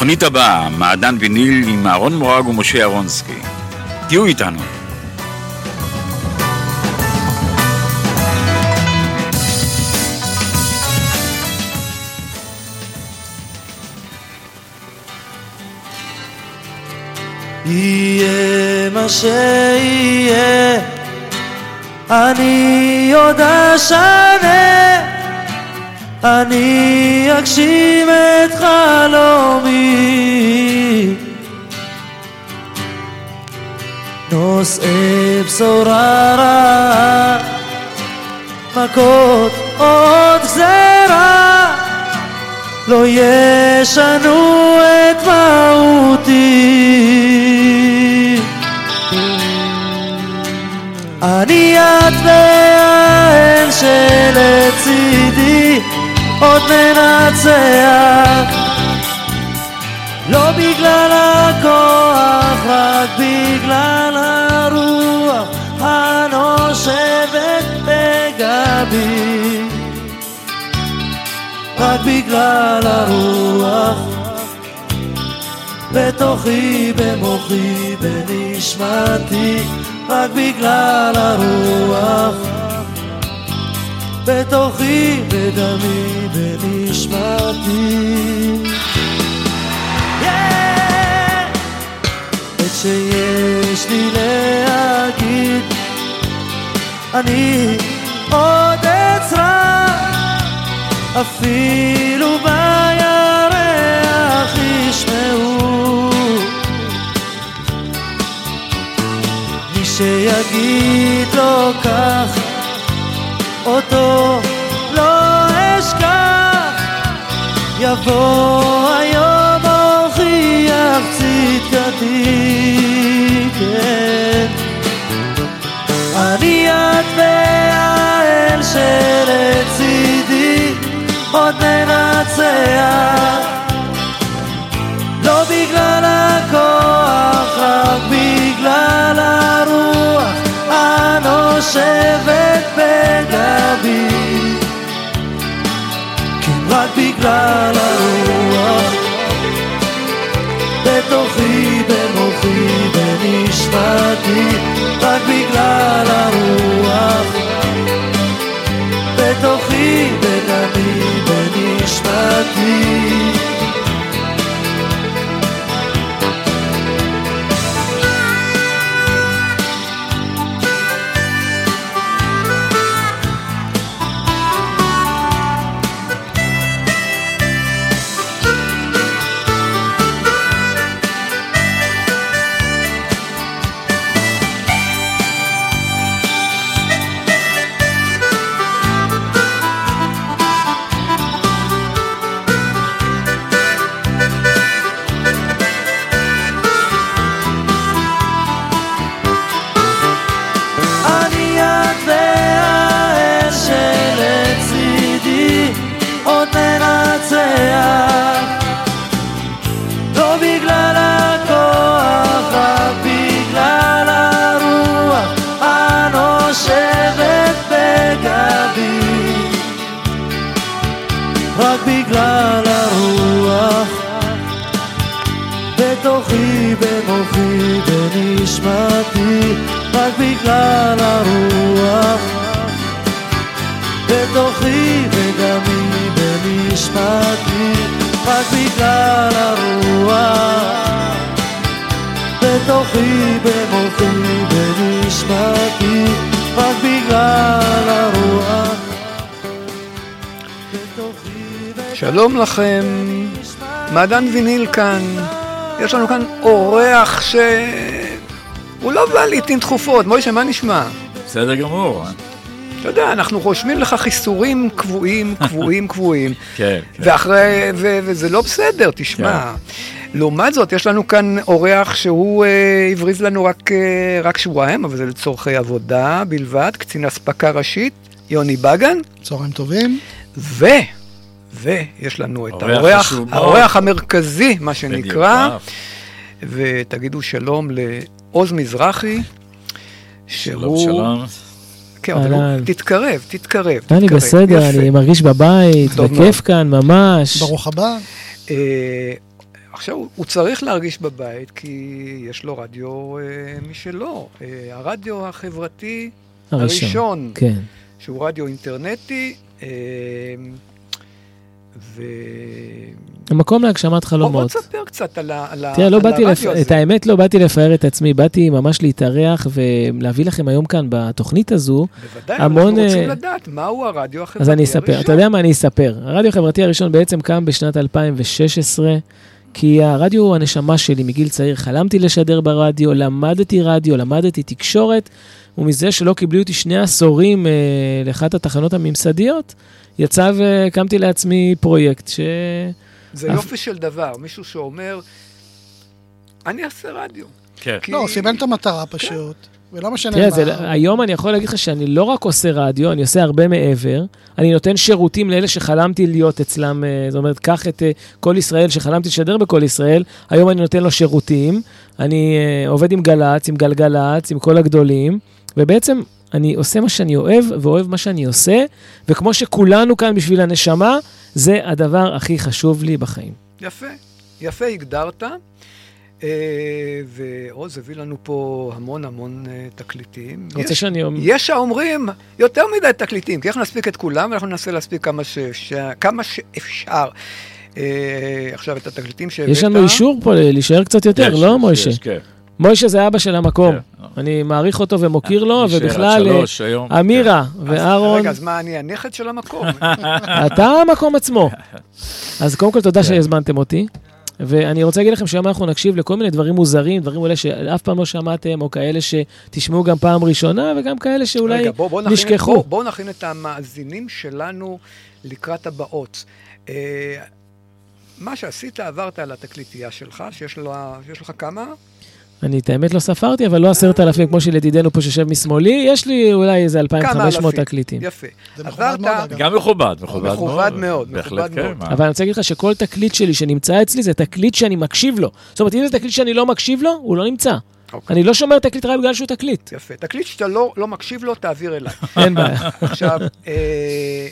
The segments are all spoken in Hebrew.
התוכנית הבאה, מעדן ויניל עם אהרון מורג ומשה אהרונסקי. תהיו איתנו. יהיה מה שיהיה, אני עוד אשנה, אני אגשים את חלומי. נושאי בשורה רעה, מכות עוד גזרה, לא ישנו את מהותי. אני את והאל שלצידי עוד ננצח לא בגלל הכוח, רק בגלל הרוח הנושבת בגבי. רק בגלל הרוח בתוכי, במוחי, בנשמתי. רק בגלל הרוח בתוכי, בדמי, בנשמתי Yeah! את שיש לי להגיד אני עוד אצרח אפילו יבוא בגלל הרוח. בתוכי, בדמי, בנשמתי בגלל הרוח בתוכי, במוחי, בנשמתי רק בגלל הרוח שלום לכם, מעדן ויניל כאן, יש לנו כאן אורח ש... הוא לא בא לעיתים תכופות. מוישה, מה נשמע? בסדר גמור. אתה יודע, אנחנו רושמים לך חיסורים קבועים, קבועים, קבועים. כן, כן. ואחרי, ו, וזה לא בסדר, תשמע. לעומת זאת, יש לנו כאן אורח שהוא אה, הבריז לנו רק, אה, רק שבועיים, אבל זה לצורכי עבודה בלבד, קצין אספקה ראשית, יוני בגן, צהריים טובים. ו... ויש לנו את אורח האורח. האורח המרכזי, מה שנקרא, אה, ותגידו שלום לעוז מזרחי, שלום, שהוא... שלום. כן, אבל הוא... תתקרב, תתקרב. אני תתקרב. בסדר, יפה. אני מרגיש בבית, בכיף כאן, ממש. ברוך הבא. אה, עכשיו, הוא- הוא צריך להרגיש בבית, כי יש לו רדיו אה, משלו. אה, הרדיו החברתי הראשון. הראשון, כן. שהוא רדיו אינטרנטי, אה, ו... המקום להגשמת בוא, בוא חלומות. תספר קצת על, ה, על, ה, תראה, לא על באתי, לפ... הרדיו הזה. את האמת, לא באתי לפאר את עצמי, באתי ממש להתארח ולהביא לכם היום כאן בתוכנית הזו. בוודאי, המון, אנחנו רוצים אה, לדעת מהו הרדיו החברתי אז אני אספר. הראשון. אתה יודע מה אני אספר? הרדיו החברתי הראשון בעצם קם בשנת 2016, כי הרדיו הוא הנשמה שלי מגיל צעיר. חלמתי לשדר ברדיו, למדתי רדיו, למדתי תקשורת, ומזה שלא קיבלו אותי שני עשורים אה, לאחת התחנות הממסדיות, יצא והקמתי לעצמי פרויקט ש... זה אף- יופי של דבר, מישהו שאומר, אני אעשה רדיו. כן. כי- לא, סימן את המטרה פשוט, ולא משנה תראה, מה. זה, היום אני יכול להגיד לך שאני לא רק עושה רדיו, אני עושה הרבה מעבר. אני נותן שירותים לאלה שחלמתי להיות אצלם, אה, זאת אומרת, קח את אה, כל ישראל, שחלמתי לשדר בכל ישראל, היום אני נותן לו שירותים. אני אה, עובד עם גל"צ, עם גלגלצ, עם כל הגדולים, ובעצם אני עושה מה שאני אוהב, ואוהב מה שאני עושה, וכמו שכולנו כאן בשביל הנשמה, זה הדבר הכי חשוב לי בחיים. יפה, יפה הגדרת. אה, ועוז הביא לנו פה המון המון אה, תקליטים. רוצה יש- שאני... יש האומרים יותר מדי תקליטים, כי איך נספיק את כולם, ואנחנו ננסה להספיק כמה שאפשר. כמה שאפשר. אה, עכשיו, את התקליטים שהבאת... יש לנו אישור פה להישאר קצת יותר, יש, לא, יש, מוישה? יש, כן. מוישה זה אבא של המקום. כן. אני מעריך אותו ומוקיר לו, נשאר עד ובכלל, אה. אמירה אז- ואהרון, רגע, אז מה, אני הנכד של המקום? אתה המקום עצמו. אז קודם כל, תודה שהזמנתם אותי. ואני רוצה להגיד לכם שהיום אנחנו נקשיב לכל מיני דברים מוזרים, דברים אולי שאף פעם לא שמעתם, או כאלה שתשמעו גם פעם ראשונה, וגם כאלה שאולי רגע, בוא, בוא נכין, נשכחו. בוא, בוא נכין את המאזינים שלנו לקראת הבאות. אה, מה שעשית, עברת על התקליטייה שלך, שיש, לה, שיש לך כמה? אני את האמת לא ספרתי, אבל לא עשרת אלפים כמו של ידידנו פה שיושב משמאלי, יש לי אולי איזה כמה 2,500 אלפים. תקליטים. יפה. זה מכובד מאוד. גם מכובד, מכובד מאוד. מכובד מאוד, בהחלט מכובד כן. מאוד. אבל אני רוצה להגיד לך שכל תקליט שלי שנמצא אצלי זה תקליט שאני מקשיב לו. זאת אומרת, אם זה תקליט שאני לא מקשיב לו, הוא לא נמצא. אוקיי. אני לא שומר תקליט רק בגלל שהוא תקליט. יפה. תקליט שאתה לא, לא מקשיב לו, תעביר אליי. אין בעיה. עכשיו, אה,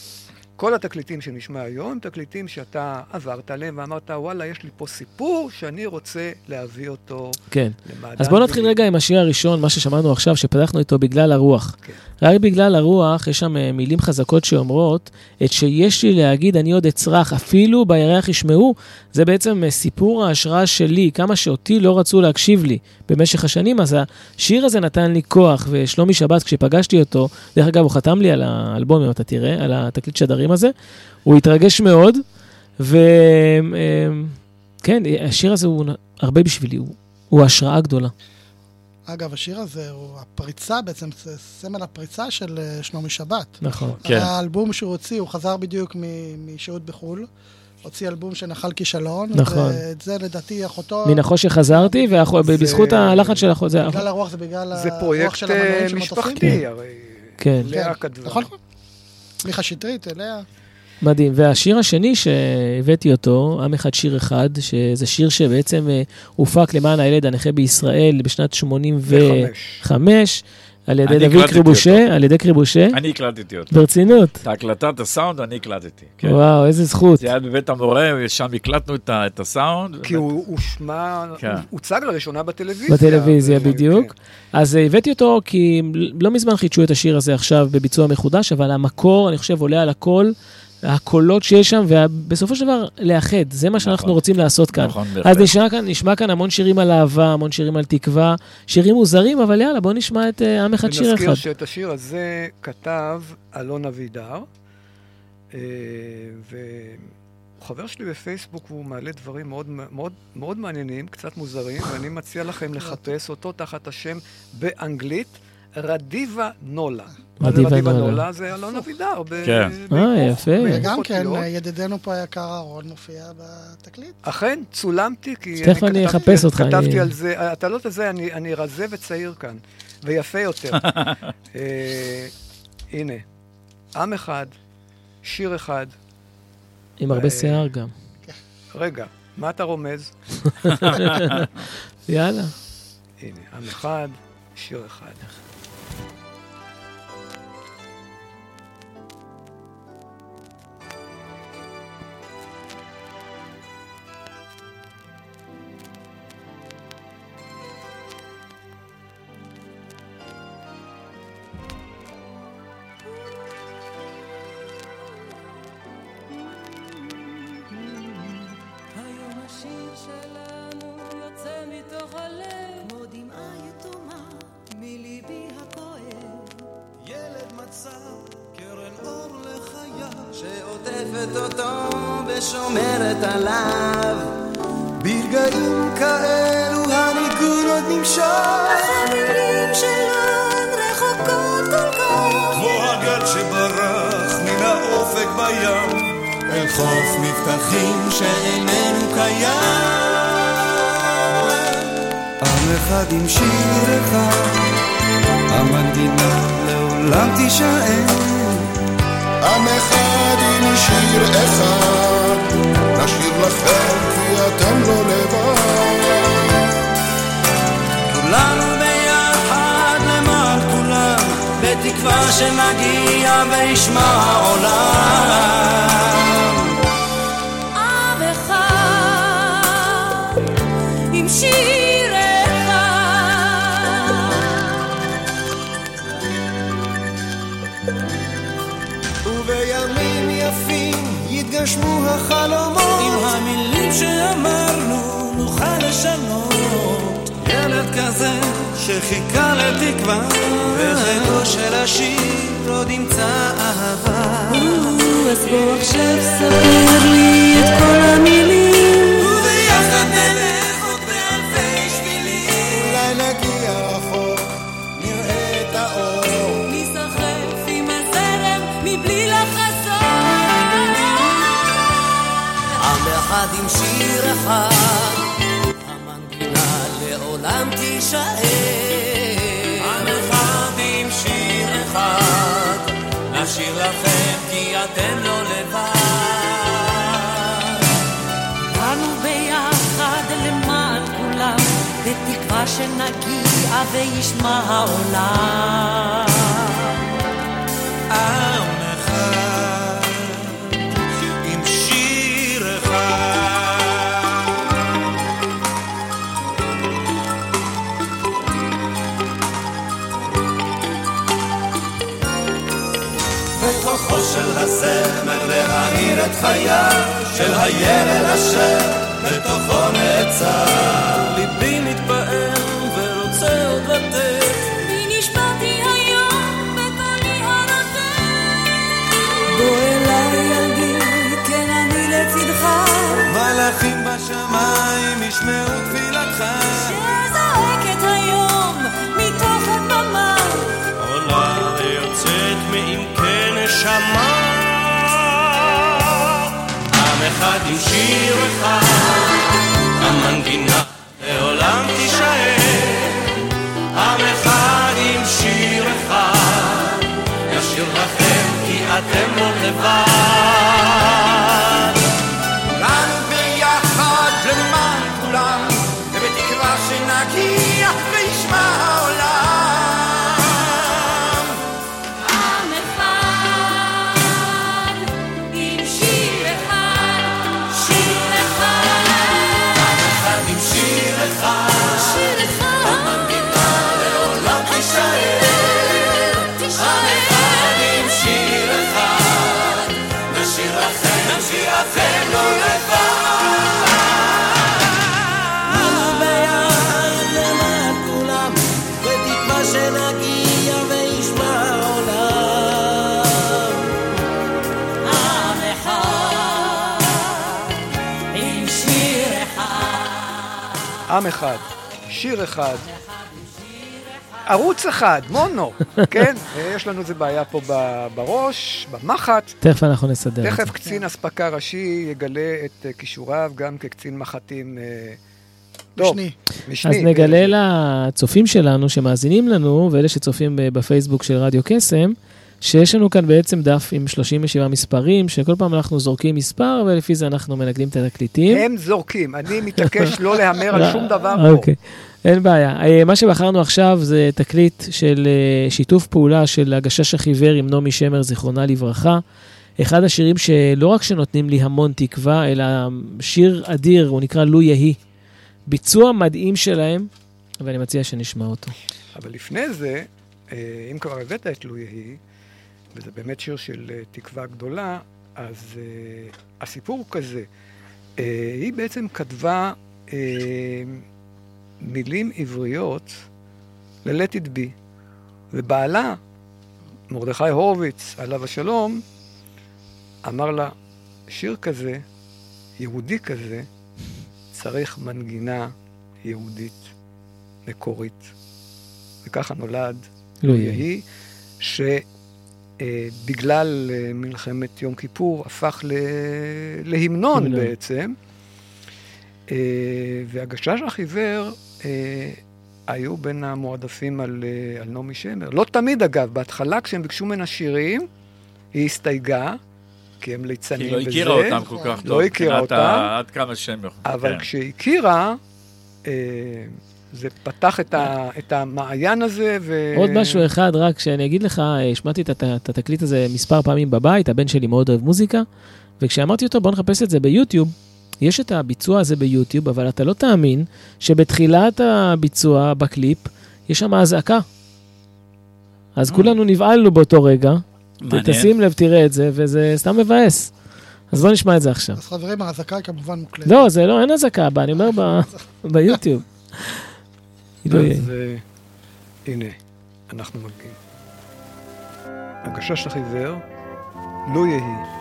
כל התקליטים שנשמע היום, תקליטים שאתה עברת עליהם ואמרת, וואלה, יש לי פה סיפור שאני רוצה להביא אותו כן. למעדן. אז בואו נתחיל ולי." רגע עם השיר הראשון, מה ששמענו עכשיו, שפתחנו איתו בגלל הרוח. כן. רק בגלל הרוח, יש שם אה, מילים חזקות שאומרות, את שיש לי להגיד אני עוד אצרח, אפילו בירח ישמעו. זה בעצם אה, סיפור ההשראה שלי, כמה שאותי לא רצו להקשיב לי במשך השנים, אז השיר הזה נתן לי כוח, ושלומי שבת, כשפגשתי אותו, דרך אגב, הוא חתם לי על האלבום, אם אתה תראה, על התקליט שדרים הזה, הוא התרגש מאוד, וכן, השיר הזה הוא הרבה בשבילי, הוא, הוא השראה גדולה. אגב, השיר הזה הוא הפריצה בעצם, זה סמל הפריצה של אה, שלומי שבת. נכון. כן. האלבום שהוא הוציא, הוא חזר בדיוק משהות בחו"ל. הוציא אלבום שנחל כישלון. נכון. ואת זה לדעתי אחותו... מן החושך חזרתי, ובזכות הלחץ של זה... בגלל הרוח זה בגלל זה הרוח פרויקט של המנועים אה, של מטוסים. משפחתי, הרי כן, לאה כן, כתבה. נכון, נכון. מיכה שטרית, אליה. מדהים. והשיר השני שהבאתי אותו, עם אחד שיר אחד, שזה שיר שבעצם אה, הופק למען הילד הנכה בישראל בשנת 85, וחמש. על ידי אני דוד קריבושה, על ידי קריבושה. אני הקלטתי אותו. ברצינות. את הקלטת הסאונד אני הקלטתי. כן. וואו, איזה זכות. זה היה בבית המורה, ושם הקלטנו את את הסאונד. כי הוא הושמע, כן. הוא הוצג לראשונה בטלוויזיה. בטלוויזיה, ו- בדיוק. כן. אז אה, הבאתי אותו כי לא מזמן חידשו את השיר הזה עכשיו בביצוע מחודש, אבל המקור, אני חושב, עולה על הכל, הקולות שיש שם, ובסופו של דבר, לאחד. זה מה שאנחנו נכון. רוצים לעשות כאן. נכון, אז בהחלט. נשמע כאן, נשמע כאן המון שירים על אהבה, המון שירים על תקווה, שירים מוזרים, אבל יאללה, בואו נשמע את אה, עם אחד שיר אחד. ונזכיר שאת השיר הזה כתב אלון אבידר, אה, הוא חבר שלי בפייסבוק והוא מעלה דברים מאוד, מאוד, מאוד מעניינים, קצת מוזרים, ואני מציע לכם לחפש אותו תחת השם באנגלית, רדיבה נולה. רדיבה נולה? זה אלון אבידר. ב- כן. אה, יפה. וגם כן. ידידנו פה היקר אהרון מופיע בתקליט. אכן, צולמתי, כי תכף אני אחפש אותך, כתבתי אני- על זה, אתה לא תזה, אני, אני רזה וצעיר כאן, ויפה יותר. אה, הנה, עם אחד, שיר אחד. עם הרבה אה, שיער גם. רגע, מה אתה רומז? יאללה. הנה, עם אחד, שיר אחד. בתקווה שנגיע וישמע העולם. עם אחד עם שיר אחד. ובימים יפים יתגשמו החלומות. עם המילים שאמרנו נוכל לשנות. ילד כזה שחיכה לתקווה. בחיקו של השיר עוד ימצא אהבה. אז בוא עכשיו ספר לי את כל המילים. וביחד נלך עוד באלפי שבילים. אולי נגיע רחוק נראה את האור. ניסחף עם הזרם מבלי לחזור. עם אחד עם שיר אחד, עם אחד עם שיר אחד, נשאיר לכם כי אתם לא לבד. באנו ביחד למען כולם, בתקווה שנגיע וישמע העולם. את חייו של הילד אשר בתוכו נעצר. ליבי מתפעם ורוצה עוד לתת בי נשבעתי היום בקולי הרזה. בוא אליי ילדי, כן אני לצדך, מלאכים בשמיים ישמעו תפילתך שזועקת היום מתוך הדממה. עולה ויוצאת מעמקי נשמה אחד עם שיר אחד. המנגינה לעולם תישאר. עם אחד עם שיר אחד. נשאיר לכם כי אתם לא לבד עם אחד, שיר אחד, ערוץ אחד, מונו, כן? יש לנו איזה בעיה פה בראש, במחט. תכף אנחנו נסדר את זה. תכף קצין אספקה ראשי יגלה את אה, כישוריו גם כקצין מחטים. אה, טוב, משני. משני. אז נגלה לצופים שלנו שמאזינים לנו, ואלה שצופים בפייסבוק של רדיו קסם, שיש לנו כאן בעצם דף עם 37 מספרים, שכל פעם אנחנו זורקים מספר, ולפי זה אנחנו מנגדים את התקליטים. הם זורקים, אני מתעקש לא להמר על שום דבר פה. אוקיי, אין בעיה. אה, מה שבחרנו עכשיו זה תקליט של אה, שיתוף פעולה של הגשש החיוור עם נעמי שמר, זיכרונה לברכה. אחד השירים שלא רק שנותנים לי המון תקווה, אלא שיר אדיר, הוא נקרא לו יהי. ביצוע מדהים שלהם, ואני מציע שנשמע אותו. אבל לפני זה, אה, אם כבר הבאת את לו יהי, וזה באמת שיר של אה, תקווה גדולה, אז אה, הסיפור הוא כזה. אה, היא בעצם כתבה אה, מילים עבריות ל-Let it be, ובעלה, מרדכי הורוביץ, עליו השלום, אמר לה, שיר כזה, יהודי כזה, צריך מנגינה יהודית מקורית. וככה נולד לו יהי. יהי, שבגלל אה, מלחמת יום כיפור הפך. להמנון המנון. בעצם. אה, והגשש החיוור אה, היו בין המועדפים על, אה, על נעמי שמר. לא תמיד אגב, בהתחלה כשהם ביקשו ממנה שירים, היא הסתייגה, כי הם ליצנים כי וזה. לא הכירה אותם כל כך לא טוב. הכירה מבחינת אותם. עד כמה שם. אבל כן. כשהכירה, אה, זה פתח את, ה, את המעיין הזה, ו... עוד משהו אחד, רק שאני אגיד לך, אה, השמעתי את, הת- את התקליט הזה מספר פעמים בבית, הבן שלי מאוד אוהב מוזיקה, וכשאמרתי אותו, בוא נחפש את זה ביוטיוב, יש את הביצוע הזה ביוטיוב, אבל אתה לא תאמין שבתחילת הביצוע, בקליפ, יש שם אזעקה. אז כולנו נבהלנו באותו רגע. מעניין. תשים לב, תראה את זה, וזה סתם מבאס. אז בוא נשמע את זה עכשיו. אז חברים, האזעקה היא כמובן מוקלטת. לא, זה לא, אין אזעקה בה, אני אומר ב- ביוטיוב. לא יהיה. אז אה, הנה, אנחנו מגיעים. הגשש החיוור, לו יהי.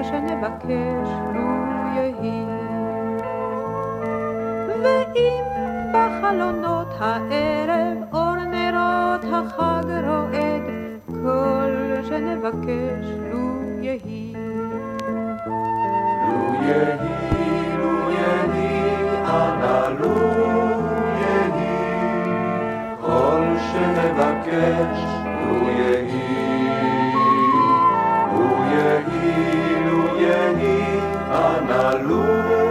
יש הערב אור נרות החג רועד, כל שנבקש לו יהי. לו יהי, לו יהי, אנא לו יהי, כל שנבקש, לו יהי. לו יהי, לו יהי, אנא לו יהי,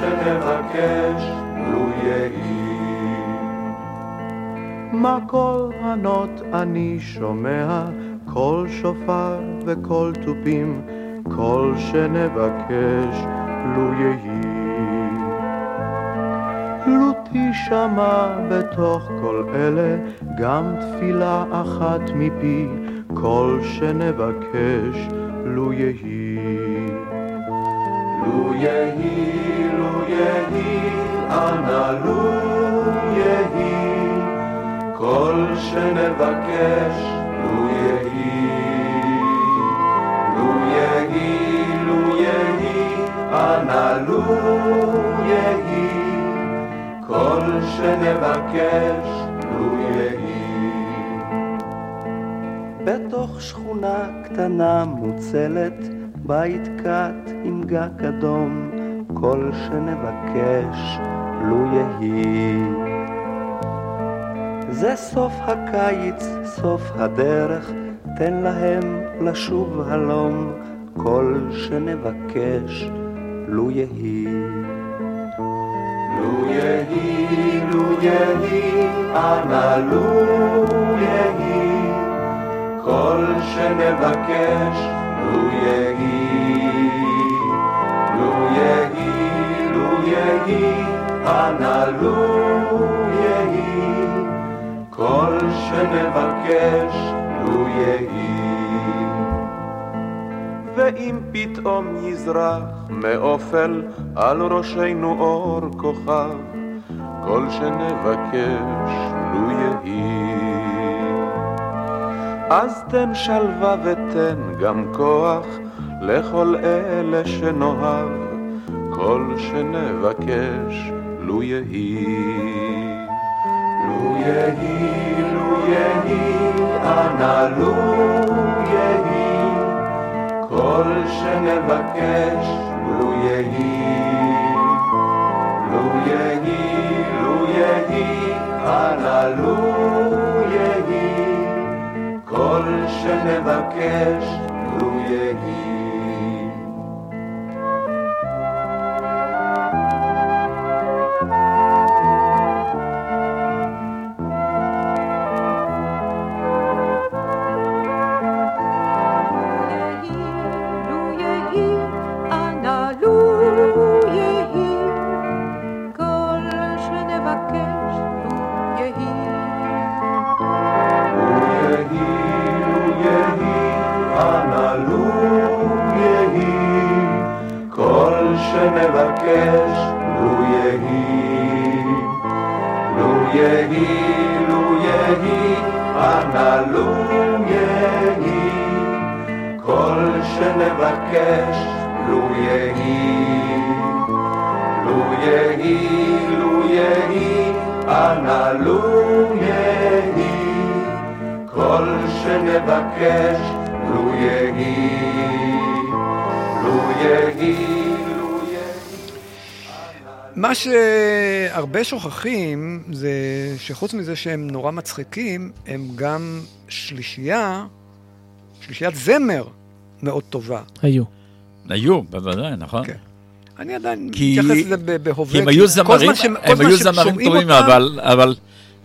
שנבקש, לו יהי. מקול ענות אני שומע, קול שופר וקול תופים, כל שנבקש לו יהי. לו תשמע בתוך כל אלה גם תפילה אחת מפי, כל שנבקש לו יהי. לו יהי, לו יהי, לו יהי, כל שנבקש, לו יהי. לו יהי, לו יהי, לו יהי, כל שנבקש, לו יהי. בתוך שכונה קטנה מוצלת, בית קט עם גג אדום, כל שנבקש לו יהי. זה סוף הקיץ, סוף הדרך, תן להם לשוב הלום, כל שנבקש לו יהי. לו יהי, לו יהי, אנא לו יהי, כל שנבקש, לו יהי. לו יהי, לו יהי, אנא לו יהי, כל שנבקש, לו יהי. ואם פתאום יזרח מאופל על ראשנו אור כוכב, כל שנבקש לו יהי. אז תן שלווה ותן גם כוח לכל אלה שנאהב, כל שנבקש לו יהי. לו יהי, לו יהי, אנא לו יהי, כל שנבקש לו יהי. לו יהי, לו יהי, אנא לו יהי, כל שנבקש לו יהי. אנא לו יהי, כל שנבקש לו יהי. לו יהי, לו יהי, אנא לו יהי, כל שנבקש לו יהי. לו יהי, לו יהי. מה שהרבה שוכחים זה שחוץ מזה שהם נורא מצחיקים, הם גם שלישייה, שלישיית זמר מאוד טובה. היו. היו, בוודאי, נכון. כן. אני עדיין כי- מתייחס לזה בהווה. כי הם היו כל זמרים, כל הם היו זמרים טובים, אותם- אבל, אבל,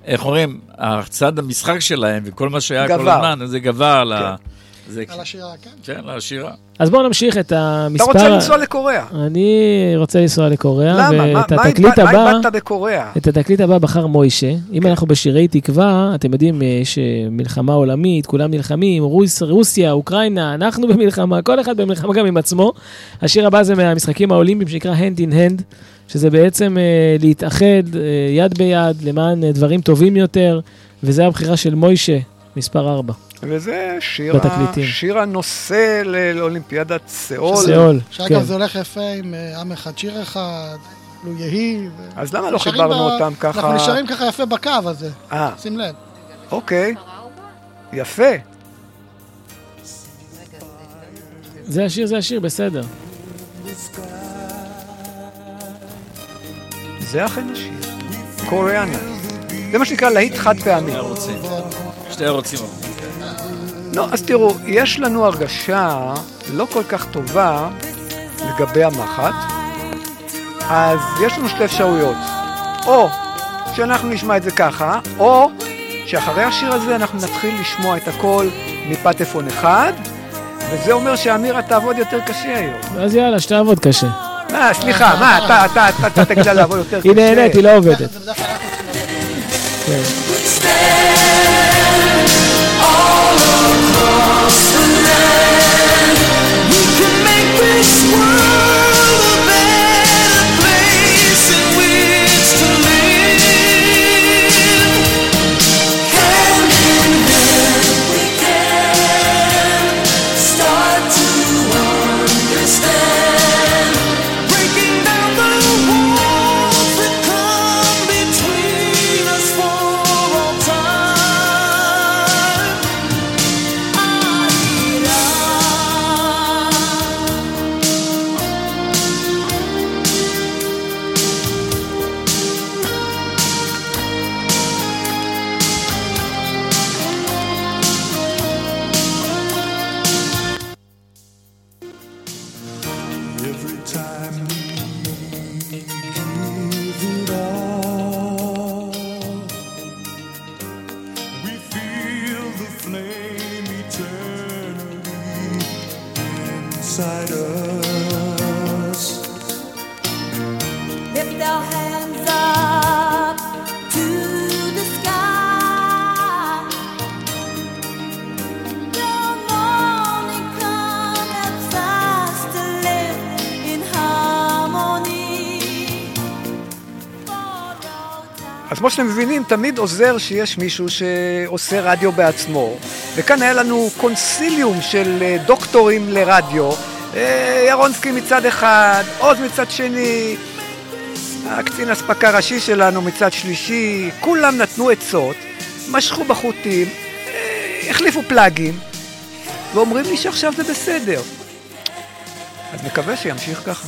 איך אומרים, הצד המשחק שלהם וכל מה שהיה כל גבר. הזמן, זה גבר על ה... זה- על השירה, כן. כן, על השירה. אז בואו נמשיך את אתה המספר... רוצה לנסוע לקוריאה. אני רוצה לנסוע לקוריאה, למה? מה- ואת מה התקליט מה הבא... איבדת בקוריאה? את התקליט הבא בחר מוישה. אם אנחנו בשירי תקווה, אתם יודעים, יש אה, מלחמה עולמית, כולם נלחמים, רוס, רוסיה, אוקראינה, אנחנו במלחמה, כל אחד במלחמה גם עם עצמו. השיר הבא זה מהמשחקים האולימפיים שנקרא Hand in Hand, שזה בעצם אה, להתאחד אה, יד ביד למען אה, דברים טובים יותר, וזה הבחירה של מוישה, מספר 4. וזה שיר, ה- בתקליטים. שיר הנושא לאולימפיאדת סאול. סאול, שאגב, כן. זה הולך יפה עם אה, עם אחד, שיר אחד, לו יהי. ו- אז למה לא חיברנו ב- אותם ככה? אנחנו נשארים ככה יפה בקו הזה, אה, שים לב. אוקיי. יפה. זה השיר, זה השיר, בסדר. זה אכן השיר. קוריאנה. זה מה שנקרא להיט חד פעמי. שתי ערוצים. שתי ערוצים. לא, אז תראו, יש לנו הרגשה לא כל כך טובה לגבי המחט, אז יש לנו שתי אפשרויות. או שאנחנו נשמע את זה ככה, או שאחרי השיר הזה אנחנו נתחיל לשמוע את הכל מפטפון אחד, וזה אומר שאמירה תעבוד יותר קשה היום. אז יאללה, שתעבוד קשה. אה, סליחה, מה, אתה, אתה, אתה, אתה תגיד לה לעבוד יותר קשה? היא נהנית, היא לא עובדת. תמיד עוזר שיש מישהו שעושה רדיו בעצמו. וכאן היה לנו קונסיליום של אה, דוקטורים לרדיו. אה, ירונסקי מצד אחד, עוז מצד שני, הקצין אספקה ראשי שלנו מצד שלישי, כולם נתנו עצות, משכו בחוטים, אה, החליפו פלאגים, ואומרים לי שעכשיו זה בסדר. אז מקווה שימשיך ככה.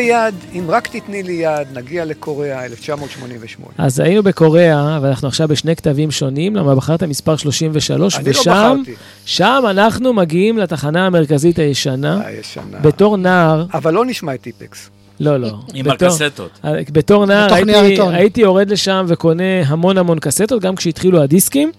יד ביד, אם רק תתני לי יד, נגיע לקוריאה, 1988. אז היינו בקוריאה, ואנחנו עכשיו בשני כתבים שונים, למה בחרת מספר 33, אני לא ושם בחרתי. שם אנחנו מגיעים לתחנה המרכזית הישנה. הישנה. בתור נער, אבל לא נשמע את טיפקס. לא, לא. עם בתור- הקסטות. בתור נער הייתי. הייתי יורד לשם וקונה המון המון קסטות, גם כשהתחילו הדיסקים.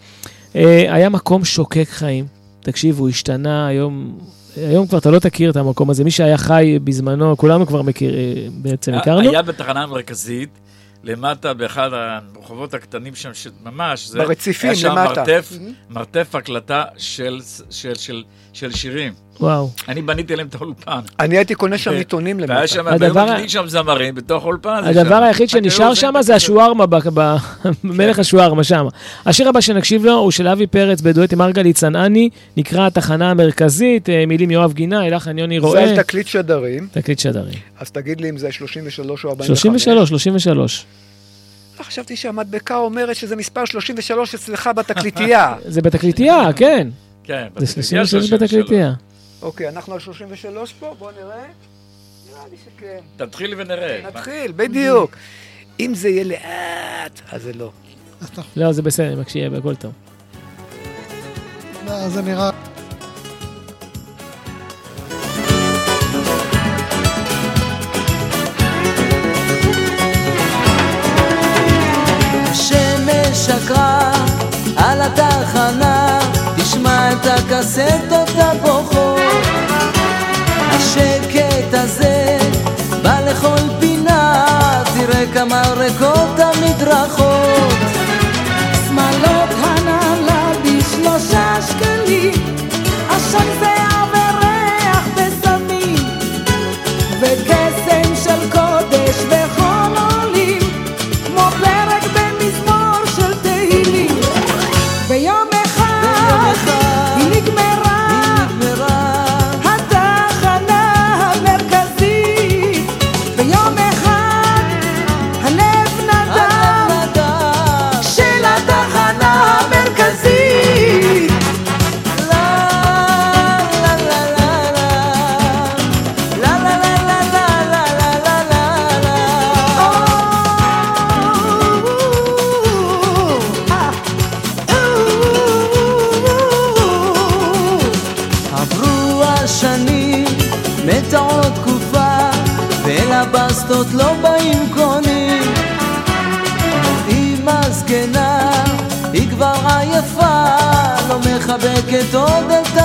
אה, היה מקום שוקק חיים. תקשיבו, השתנה היום... היום כבר אתה לא תכיר את המקום הזה, מי שהיה חי בזמנו, כולנו כבר מכיר, אה, בעצם הכרנו. היה בתחנה המרכזית, למטה באחד הרחובות הקטנים שם, שממש, זה... ברציפים, היה שם למטה. מרתף, מרתף הקלטה של, של, של, של שירים. וואו. אני בניתי להם את האולפן. אני הייתי קונה שם עיתונים למטה. והיה שם, והיו מקליטים שם זמרים בתוך האולפן. הזה הדבר. היחיד שנשאר אני שם לא זה. השוארמה, מלך השוארמה שם. השיר הבא שנקשיב לו הוא של אבי פרץ בדואט עם מרגלית צנעני, נקרא התחנה המרכזית, אה, מילים יואב גינה, הלחן יוני זה רואה. על תקליט שדרים, תקליט שדרים. אז תגיד לי אם זה 33 או 45. 33, 33. אה, חשבתי שהמדבקה אומרת שזה מספר 33 אצלך בתקליטייה. זה בתקליטייה, כן. כן, זה בתקליטייה 33 של- בתקליטייה. אוקיי, אנחנו על 33 פה? בוא נראה. נראה לי שכן. תתחיל ונראה. נתחיל, בדיוק. אם זה יהיה לאט, אז זה לא. לא, זה בסדר, אני מקשיב, הכל טוב. לא, זה נראה... את הקסטות מחבקת עוד את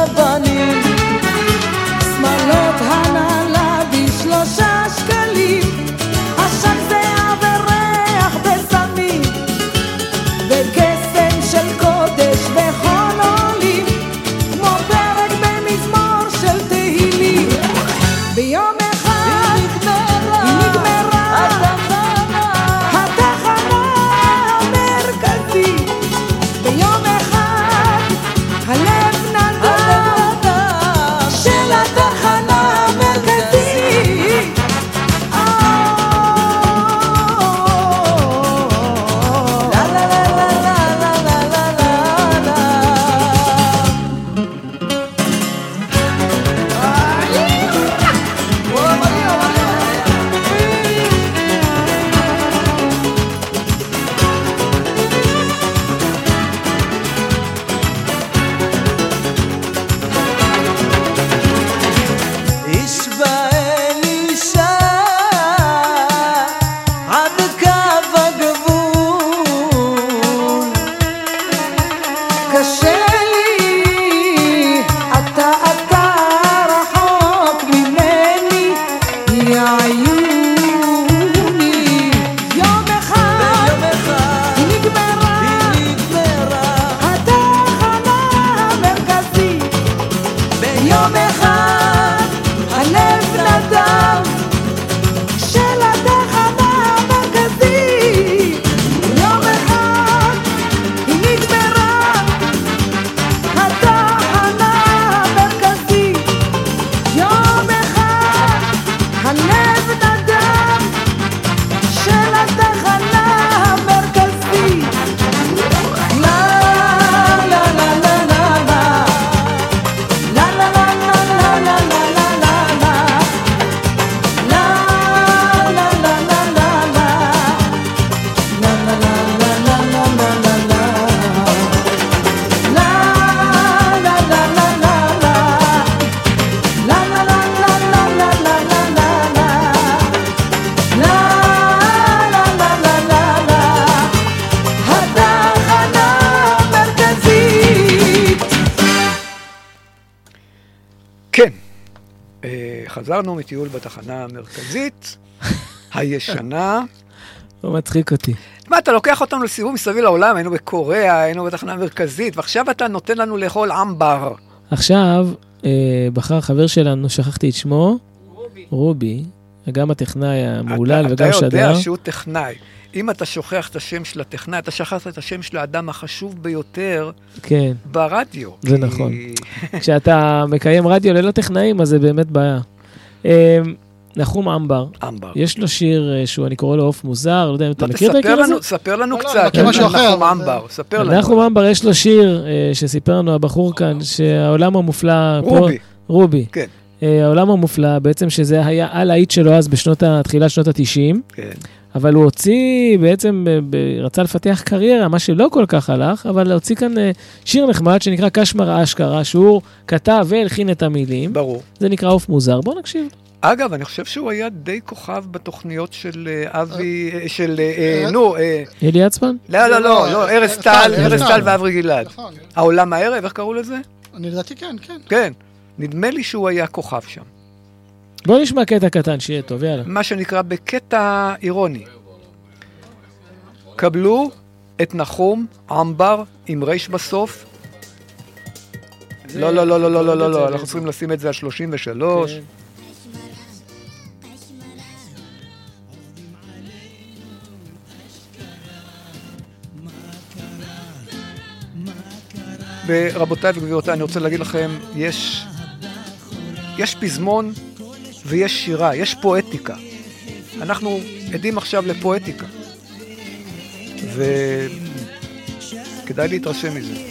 בתחנה המרכזית, הישנה. הוא מצחיק אותי. מה, אתה לוקח אותנו לסיבוב מסביב לעולם, היינו בקוריאה, היינו בתחנה המרכזית, ועכשיו אתה נותן לנו לאכול אמבר. עכשיו, אה, בחר חבר שלנו, שכחתי את שמו, רובי, רובי גם הטכנאי המהולל אתה, וגם אתה שדר. יודע שהוא טכנאי. אם אתה שוכח את השם של הטכנאי, אתה שכחת את השם של האדם החשוב ביותר כן, ברדיו. זה כי- נכון. כשאתה מקיים רדיו ללא טכנאים, אז זה באמת בעיה. אה, נחום אמבר, אמבר. יש לו שיר אה, שהוא, אני קורא לו עוף מוזר, לא יודע אם אתה מכיר את הקיר הזה? לנו, ספר לנו לא, לא, קצת. אחר, נחום אמבר, ספר לנו. נחום אמבר, יש לו שיר אה, שסיפר לנו הבחור כאן, שהעולם המופלא... פה- רובי. רובי. כן. אה, העולם המופלא, בעצם שזה היה הלהיט שלו אז בשנות, ה- תחילת שנות ה-90, כן. אבל הוא הוציא, בעצם ב- ב- רצה לפתח קריירה, מה שלא כל כך הלך, אבל הוציא כאן אה, שיר נחמד שנקרא קשמר אשכרה, שהוא כתב והלחין את המילים. ברור. זה נקרא עוף מוזר, בוא נקשיב. אגב, אני חושב שהוא היה די כוכב בתוכניות של אה, אבי, אה, של, נו, אלי יצפן? לא, לא, לא, לא, ארז טל, ארז טל ואברי גלעד. נכון. העולם הערב, איך קראו לזה? אני לדעתי כן, כן. כן. נדמה לי שהוא היה כוכב שם. בוא נשמע קטע קטן, שיהיה טוב, יאללה. מה שנקרא בקטע אירוני. קבלו את נחום עמבר עם ריש בסוף. לא, לא, לא, לא, לא, לא, לא, לא, אנחנו צריכים לשים את זה על 33. כן. ורבותיי וגבירותיי, אני רוצה להגיד לכם, יש, יש פזמון ויש שירה, יש פואטיקה. אנחנו עדים עכשיו לפואטיקה. וכדאי להתרשם מזה.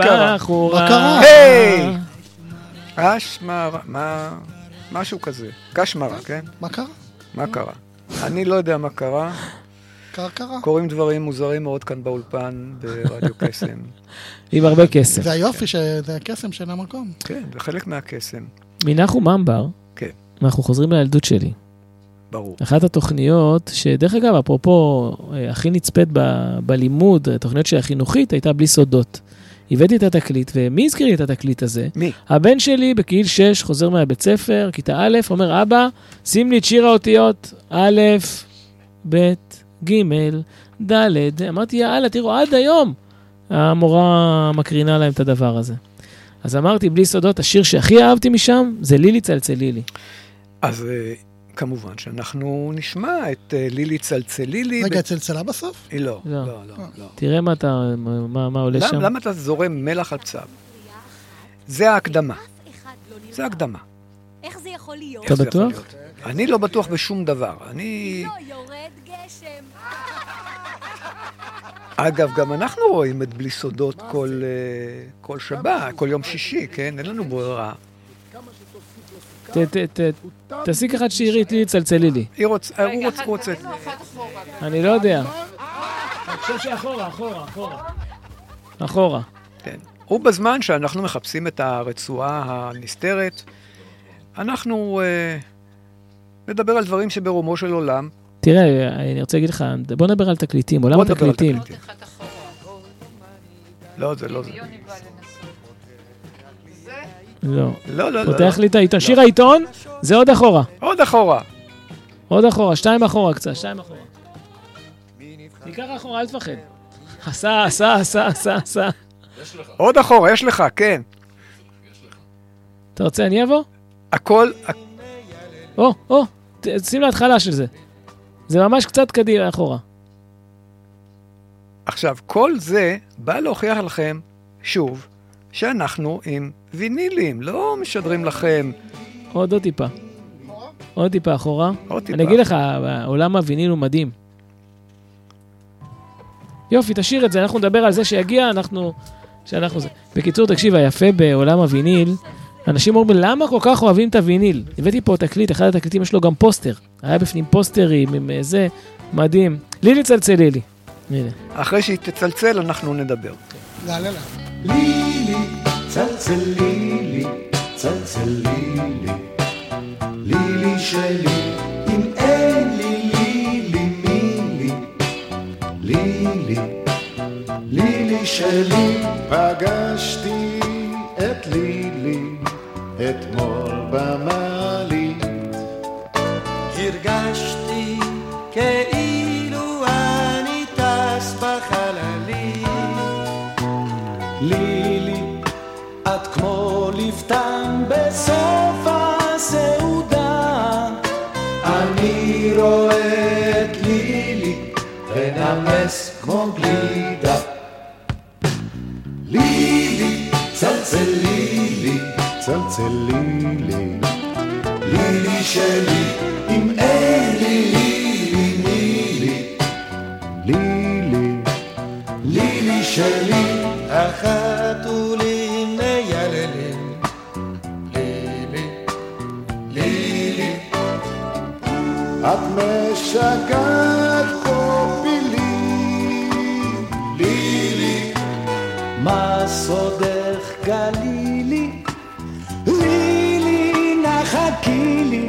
אשכרה. מה קרה? היי! אשמרה, מה... משהו כזה. קשמרה, כן? מה קרה? מה קרה? אני לא יודע מה קרה. קרה קרה. קורים דברים מוזרים מאוד כאן באולפן ברדיו קסם. עם הרבה כסף. זה היופי, שזה הקסם של המקום. כן, זה חלק מהקסם. מנחום ממבר, כן. אנחנו חוזרים לילדות שלי. ברור. אחת התוכניות, שדרך אגב, אפרופו, אה, הכי נצפית ב- בלימוד, התוכנית של החינוכית, הייתה בלי סודות. הבאתי את התקליט, ומי הזכיר לי את התקליט הזה? מי? הבן שלי בגיל 6 חוזר מהבית ספר, כיתה א', אומר, אבא, שים לי את שיר האותיות א', ב', ג', ד'. אמרתי, יאללה, תראו, עד היום המורה מקרינה להם את הדבר הזה. אז אמרתי, בלי סודות, השיר שהכי אהבתי משם זה לילי צלצלי לי. אז אה, כמובן שאנחנו נשמע את אה, לילי צלצלי לי. רגע, צלצלה בסוף? היא לא, לא. לא, לא, לא. תראה מה אתה, מה, עולה למה- שם. למה אתה זורם מלח על צו? זה ההקדמה. זה ההקדמה. איך זה יכול להיות? אתה בטוח? אני לא בטוח בשום דבר. אני... לא, יורד גשם. אגב, גם אנחנו רואים את בלי סודות כל, אה, כל שבת, כל יום שישי, כן? אין לנו ברירה. ת- ת- ת- תשיג אחד שירית לי, צלצלי לי. היא רוצה, הוא רוצה, רוצה. אני לא יודע. אני חושב שאחורה, אחורה, אחורה. אחורה. כן. ובזמן שאנחנו מחפשים את הרצועה הנסתרת, אנחנו אה, נדבר על דברים שברומו של עולם. תראה, אני רוצה להגיד לך, בוא נדבר על תקליטים, עולם בוא נדבר על התקליטים. לא, זה לא זה. לא. לא, לא, לא. פותח לי את העיתון. שיר העיתון, זה עוד אחורה. עוד אחורה. עוד אחורה, שתיים אחורה קצת, שתיים אחורה. תיקח אחורה, אל תפחד. עשה, עשה, עשה, עשה, עשה. עוד אחורה, יש לך, כן. אתה רוצה, אני אבוא? הכל, או, או, שים להתחלה של זה. זה ממש קצת קדימה, אחורה. עכשיו, כל זה בא להוכיח לכם, שוב, שאנחנו עם וינילים, לא משדרים לכם. עוד עוד טיפה. עוד טיפה אחורה. עוד טיפה. אני אגיד לך, עולם הוויניל הוא מדהים. יופי, תשאיר את זה, אנחנו נדבר על זה שיגיע, אנחנו... שאנחנו זה. בקיצור, תקשיב, היפה בעולם הוויניל, אנשים אומרים, למה כל כך אוהבים את הוויניל? הבאתי פה תקליט, אחד התקליטים יש לו גם פוסטר. היה בפנים פוסטרים עם אה, זה, מדהים. לילי צלצלי לי. הנה. אחרי שהיא תצלצל, אנחנו נדבר. יעלה לה. לילי, צלצלי לי, צלצלי לי, לילי שלי, אם אין לי לילי מי לי, לילי, לילי שלי, פגשתי את לילי אתמול במעלית, לפתן בסוף הסעודה. אני רואה את לילי, ונמס כמו גלידה. לילי, צלצלי לי, צלצלי לי, לילי שלי, אם אין לי לילי, נילי, לילי, לילי שלי, החתולים את משגעת פה פילי, לילי, מה סודך גלילי, לילי, נא חכי לי,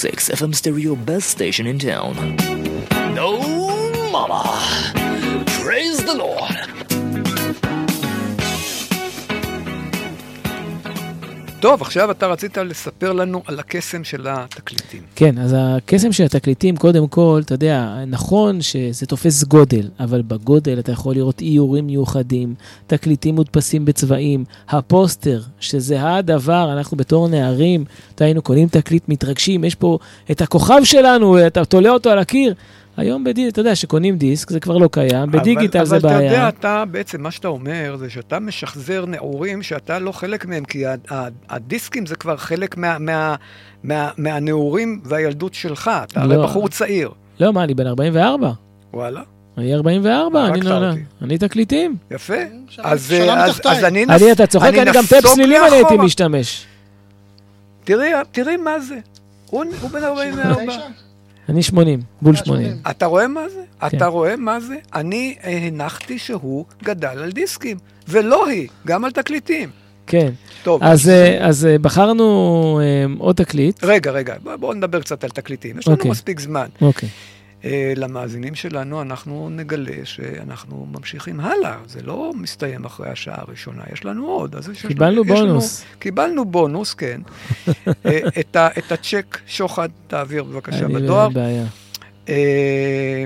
106 FM stereo best station in town. טוב, עכשיו אתה רצית לספר לנו על הקסם של התקליטים. כן, אז הקסם של התקליטים, קודם כל, אתה יודע, נכון שזה תופס גודל, אבל בגודל אתה יכול לראות איורים מיוחדים, תקליטים מודפסים בצבעים, הפוסטר, שזה הדבר, אנחנו בתור נערים, אתה היינו קונים תקליט מתרגשים, יש פה את הכוכב שלנו, אתה תולה אותו על הקיר. היום בדיסק, אתה יודע, שקונים דיסק, זה כבר לא קיים, בדיגיטל אבל, זה אבל בעיה. אבל אתה יודע, אתה בעצם, מה שאתה אומר, זה שאתה משחזר נעורים שאתה לא חלק מהם, כי הדיסקים זה כבר חלק מה, מה, מה, מהנעורים והילדות שלך. אתה הרי לא. בחור צעיר. לא, מה, אני בן 44. וואלה. אני 44, אני לא... לא-. אני תקליטים. יפה. שלום- אז, אה, אז. אז אני נס... אני, אתה צוחק, אני גם טפ צלילים אני הייתי. משתמש. תראי, תראי מה זה. הוא, הוא בן 44. אני 80, בול 80. אתה רואה מה זה? כן. אתה רואה מה זה? אני אה, הנחתי שהוא גדל על דיסקים, ולא היא, גם על תקליטים. כן. טוב, אז, אה, אז אה, בחרנו אה, עוד תקליט. רגע, רגע, בואו בוא נדבר קצת על תקליטים. יש לנו אוקיי. מספיק זמן. אוקיי. אה, למאזינים שלנו, אנחנו נגלה שאנחנו ממשיכים הלאה. זה לא מסתיים אחרי השעה הראשונה, יש לנו עוד. אז יש לנו- קיבלנו יש לנו- בונוס. קיבלנו בונוס, כן. אה, את, ה, את הצ'ק שוחד תעביר בבקשה אני בדואר. אין בעיה. אה,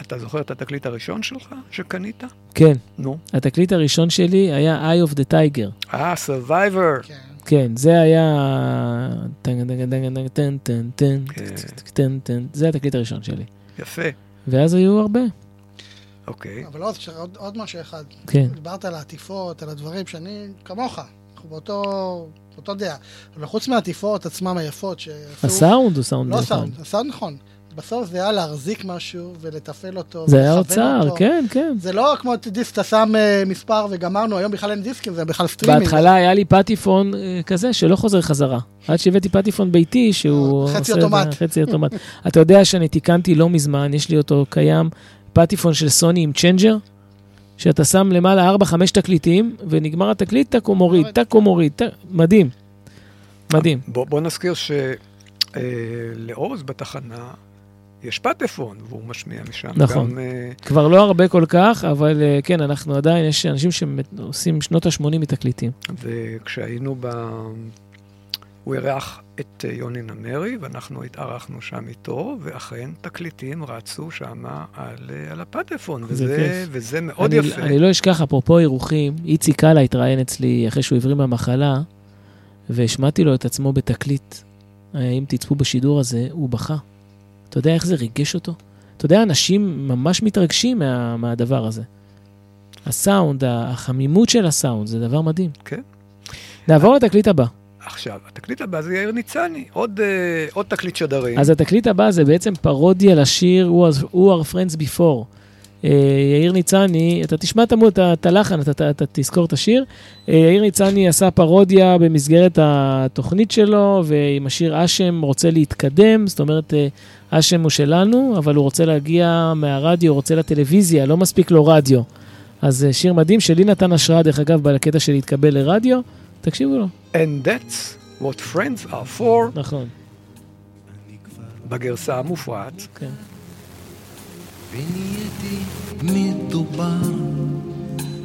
אתה זוכר את התקליט הראשון שלך שקנית? כן. נו. התקליט הראשון שלי היה Eye of the Tiger. אה, Survivor. כן, זה היה... טן טן טן טן טן טן טן כן. טן טן, זה התקליט הראשון שלי. יפה. ואז היו הרבה. אוקיי. אבל עוד, עוד, עוד משהו אחד. כן. דיברת על העטיפות, על הדברים שאני כמוך, אנחנו באותו, באותו דעה. אבל חוץ מהעטיפות עצמם היפות, שאפילו... הסאונד הוא סאונד לא מיוחד. סאונד, הסאונד נכון. בסוף זה היה להחזיק משהו ולתפעל אותו. זה היה אוצר. כן, כן. זה לא כמו דיסק, אתה שם אה, מספר וגמרנו, היום בכלל אין דיסקים, זה בכלל סטרימינג. בהתחלה היה לי פטיפון אה, כזה שלא חוזר חזרה. עד שהבאתי פטיפון ביתי שהוא... חצי אוטומט. חצי אוטומט. אתה יודע שאני תיקנתי לא מזמן, יש לי אותו קיים, פטיפון של סוני עם changer, שאתה שם למעלה 4-5 תקליטים, ונגמר התקליט, טק הוא מוריד, טק הוא מוריד, מדהים. מדהים. בוא, בוא נזכיר שלעוז בתחנה יש פטפון, והוא משמיע משם. נכון. גם, אה, כבר לא הרבה כל כך, אבל אה, כן, אנחנו עדיין, יש אנשים שעושים שנות ה-80 מתקליטים. וכשהיינו ב... הוא אירח את אה, יוני נמרי, ואנחנו התארחנו שם איתו, ואכן תקליטים רצו שם על, על הפטפון, זה וזה, כיף. וזה מאוד אני, יפה. אני לא אשכח, אפרופו אירוחים, איציק קאלה התראיין אצלי אחרי שהוא הבריא מהמחלה, והשמעתי לו את עצמו בתקליט. אם תצפו בשידור הזה, הוא בכה. אתה יודע איך זה ריגש אותו? אתה יודע, אנשים ממש מתרגשים מה, מהדבר הזה. הסאונד, החמימות של הסאונד, זה דבר מדהים. כן. נעבור לתקליט הבא. עכשיו, התקליט הבא זה יאיר ניצני, עוד, אה, עוד תקליט שדרים. אז התקליט הבא זה בעצם פרודיה לשיר Who are- Friends Before. אה, יאיר ניצני, אתה תשמע את המו- את הלחן, אתה, אתה, אתה תזכור את השיר. אה, יאיר ניצני עשה פרודיה במסגרת התוכנית שלו, ועם השיר אשם רוצה להתקדם, זאת אומרת, אה, אשם הוא שלנו, אבל הוא רוצה להגיע מהרדיו, הוא רוצה לטלוויזיה, לא מספיק לו רדיו. אז אה, שיר מדהים שלי נתן השראה, דרך אגב, בקטע של להתקבל לרדיו, תקשיבו לו. And that's what friends are for. נכון. בגרסה המופרעת. כן. ונהייתי מדובר,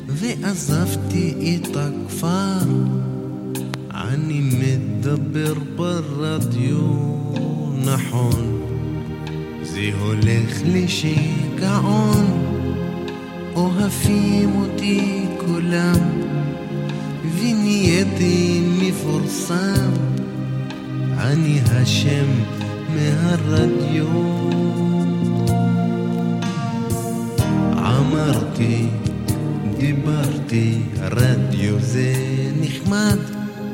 ועזבתי את הכפר. אני מדבר ברדיו, נכון, זה הולך לשיגעון, אוהבים אותי כולם, ונהייתי מפורסם, אני השם מהרדיו. אמרתי, דיברתי, רדיו זה נחמד,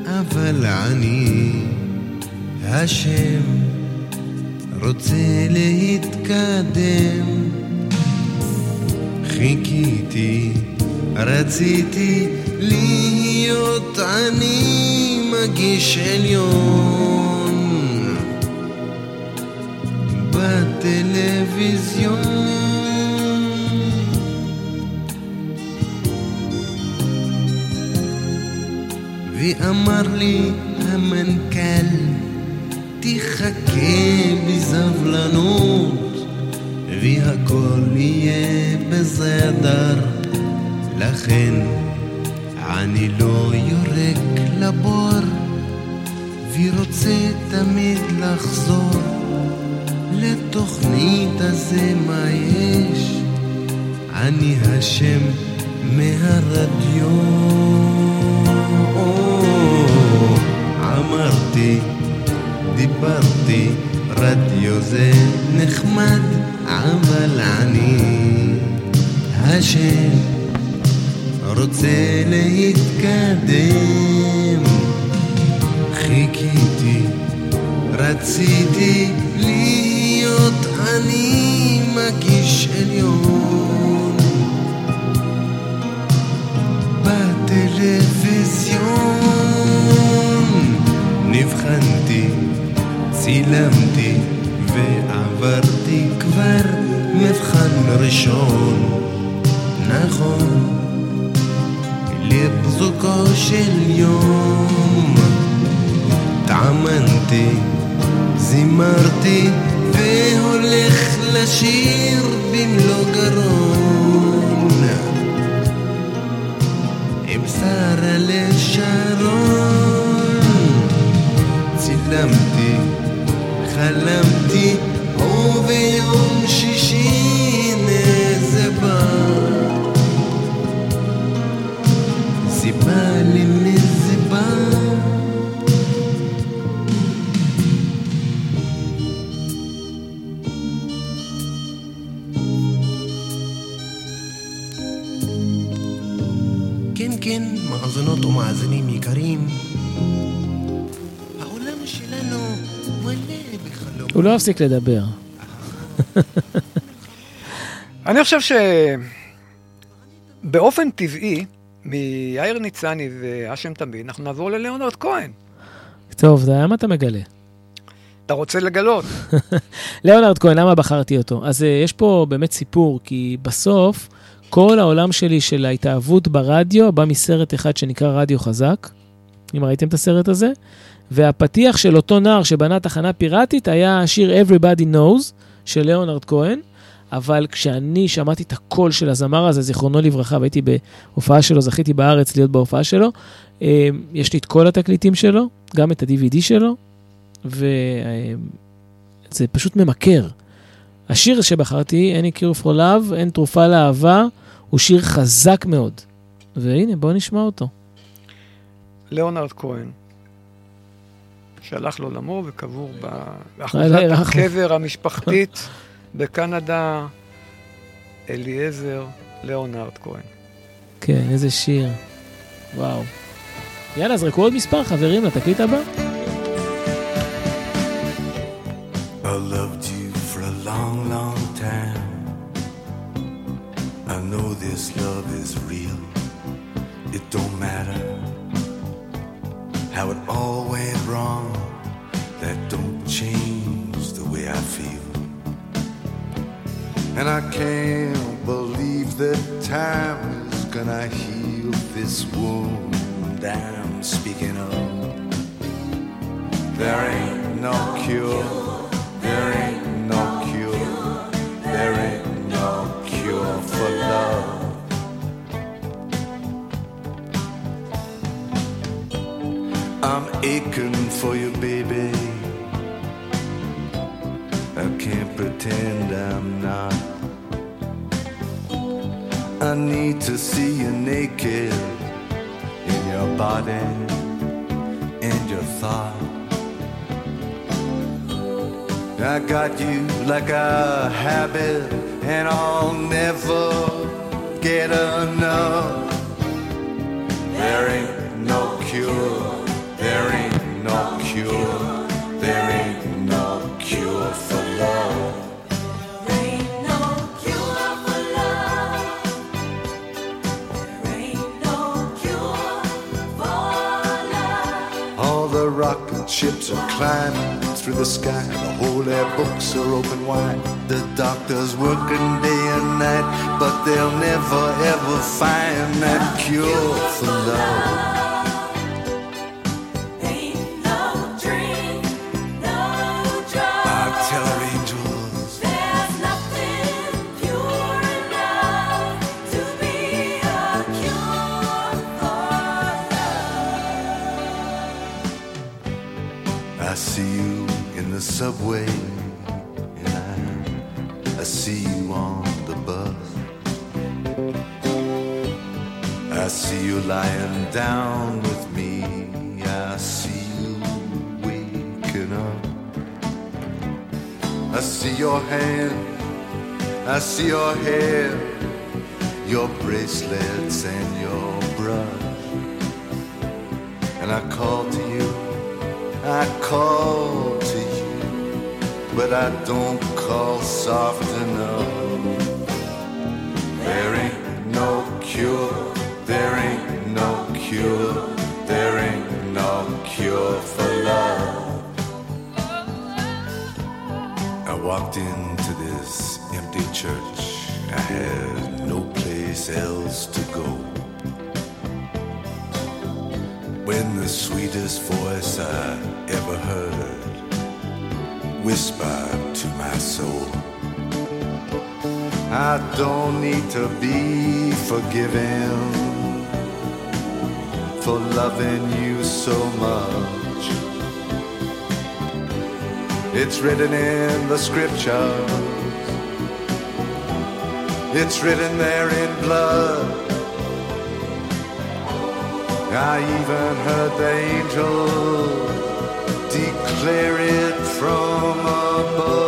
אבל אני השם רוצה להתקדם. חיכיתי, רציתי להיות אני מגיש עליון בטלוויזיון. ואמר לי המנכ"ל, ותחכה בסבלנות, והכל יהיה בסדר. לכן אני לא יורק לבור, ורוצה תמיד לחזור לתוכנית הזה מה יש. אני השם מהרדיו. אמרתי, דיברתי, רדיו זה נחמד, אבל אני השם רוצה להתקדם. חיכיתי, רציתי להיות אני מגיש עליון. בטלוויזיון נבחנתי, צילמתי ועברתי כבר מבחן ראשון. נכון, לבזוקו של יום. טעמנתי, זימרתי והולך לשיר במלוא גרון. עם שרה לשרון. צילמתי, חלמתי וביום שישי נזה בא סיבה למזה בא כן, כן, מאזונות ומאזינים יקרים, הוא לא הפסיק לדבר. אני חושב שבאופן טבעי, מיאיר ניצני והאשם תמיד, אנחנו נעבור לליאונרד כהן. טוב, זה היה מה אתה מגלה. אתה רוצה לגלות? ליאונרד כהן, למה בחרתי אותו? אז uh, יש פה באמת סיפור, כי בסוף כל העולם שלי של ההתאהבות ברדיו בא מסרט אחד שנקרא רדיו חזק, אם ראיתם את הסרט הזה, והפתיח של אותו נער שבנה תחנה פיראטית היה השיר Everybody Knows של ליאונרד כהן, אבל כשאני שמעתי את הקול של הזמר הזה, זיכרונו לברכה, והייתי בהופעה שלו, זכיתי בארץ להיות בהופעה שלו, אה, יש לי את כל התקליטים שלו, גם את ה-DVD שלו, וזה פשוט ממכר. השיר שבחרתי, Any Cure for Love, אין תרופה לאהבה, הוא שיר חזק מאוד. והנה, בואו נשמע אותו. ליאונרד כהן, שהלך לעולמו וקבור באחוזת. הקבר המשפחתית בקנדה, אליעזר ליאונרד כהן. כן, איזה שיר. וואו. יאללה, זרקו עוד מספר, חברים, לתקליט הבא. I loved you for a long, long time. I know this love is real. It don't matter how it all went wrong. That don't change the way I feel. And I can't believe that time is gonna heal this wound I'm speaking of. There ain't no cure. There ain't no cure. There ain't no cure for love. I'm aching for you, baby. I can't pretend I'm not. I need to see you naked in your body and your thought. I got you like a habit, and I'll never get enough. There ain't no cure, there ain't no cure, there ain't no cure for love. There ain't no cure for love. All the rocket ships are climbing through the sky. The holy books are open wide. The doctors working day and night, but they'll never ever find that cure for love. It's written in the scriptures, it's written there in blood. I even heard the angel declare it from above.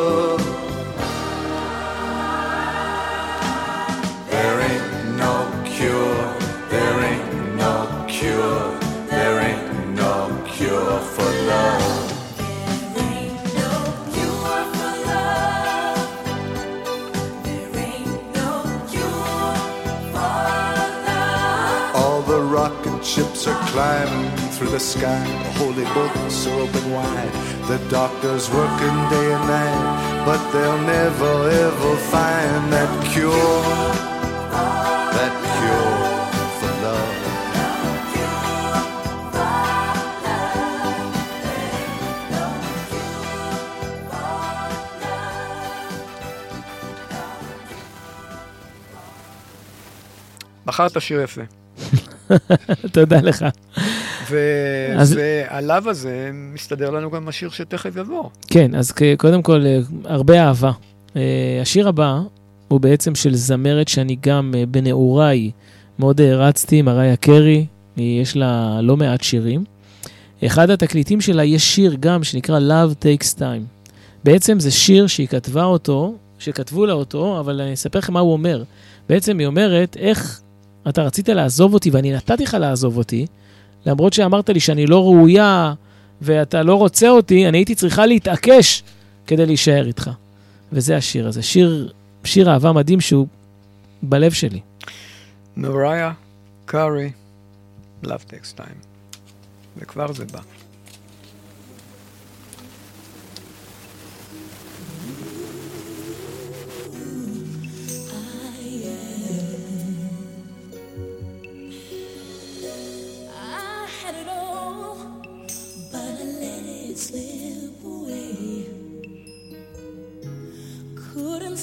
climbing through the sky. The holy books are open wide. The doctors working day and night, but they'll never ever find that cure. That cure for love. בחרת שיר יפה. תודה לך. והלאו הזה מסתדר לנו גם השיר שתכף יבוא. כן, אז קודם כל, אה, הרבה אהבה. אה, השיר הבא הוא בעצם של זמרת שאני גם אה, בנעוריי מאוד הערצתי, מריה קרי, יש לה לא מעט שירים. אחד התקליטים שלה יש שיר גם שנקרא Love Takes Time. בעצם זה שיר שהיא כתבה אותו, שכתבו לה אותו, אבל אני אספר לכם מה הוא אומר. בעצם היא אומרת, איך אתה רצית לעזוב אותי ואני נתתי לך לעזוב אותי, למרות שאמרת לי שאני לא ראויה ואתה לא רוצה אותי, אני הייתי צריכה להתעקש כדי להישאר איתך. וזה השיר הזה. שיר, שיר אהבה מדהים שהוא בלב שלי. מריה קארי, Love Takes Time. וכבר זה בא.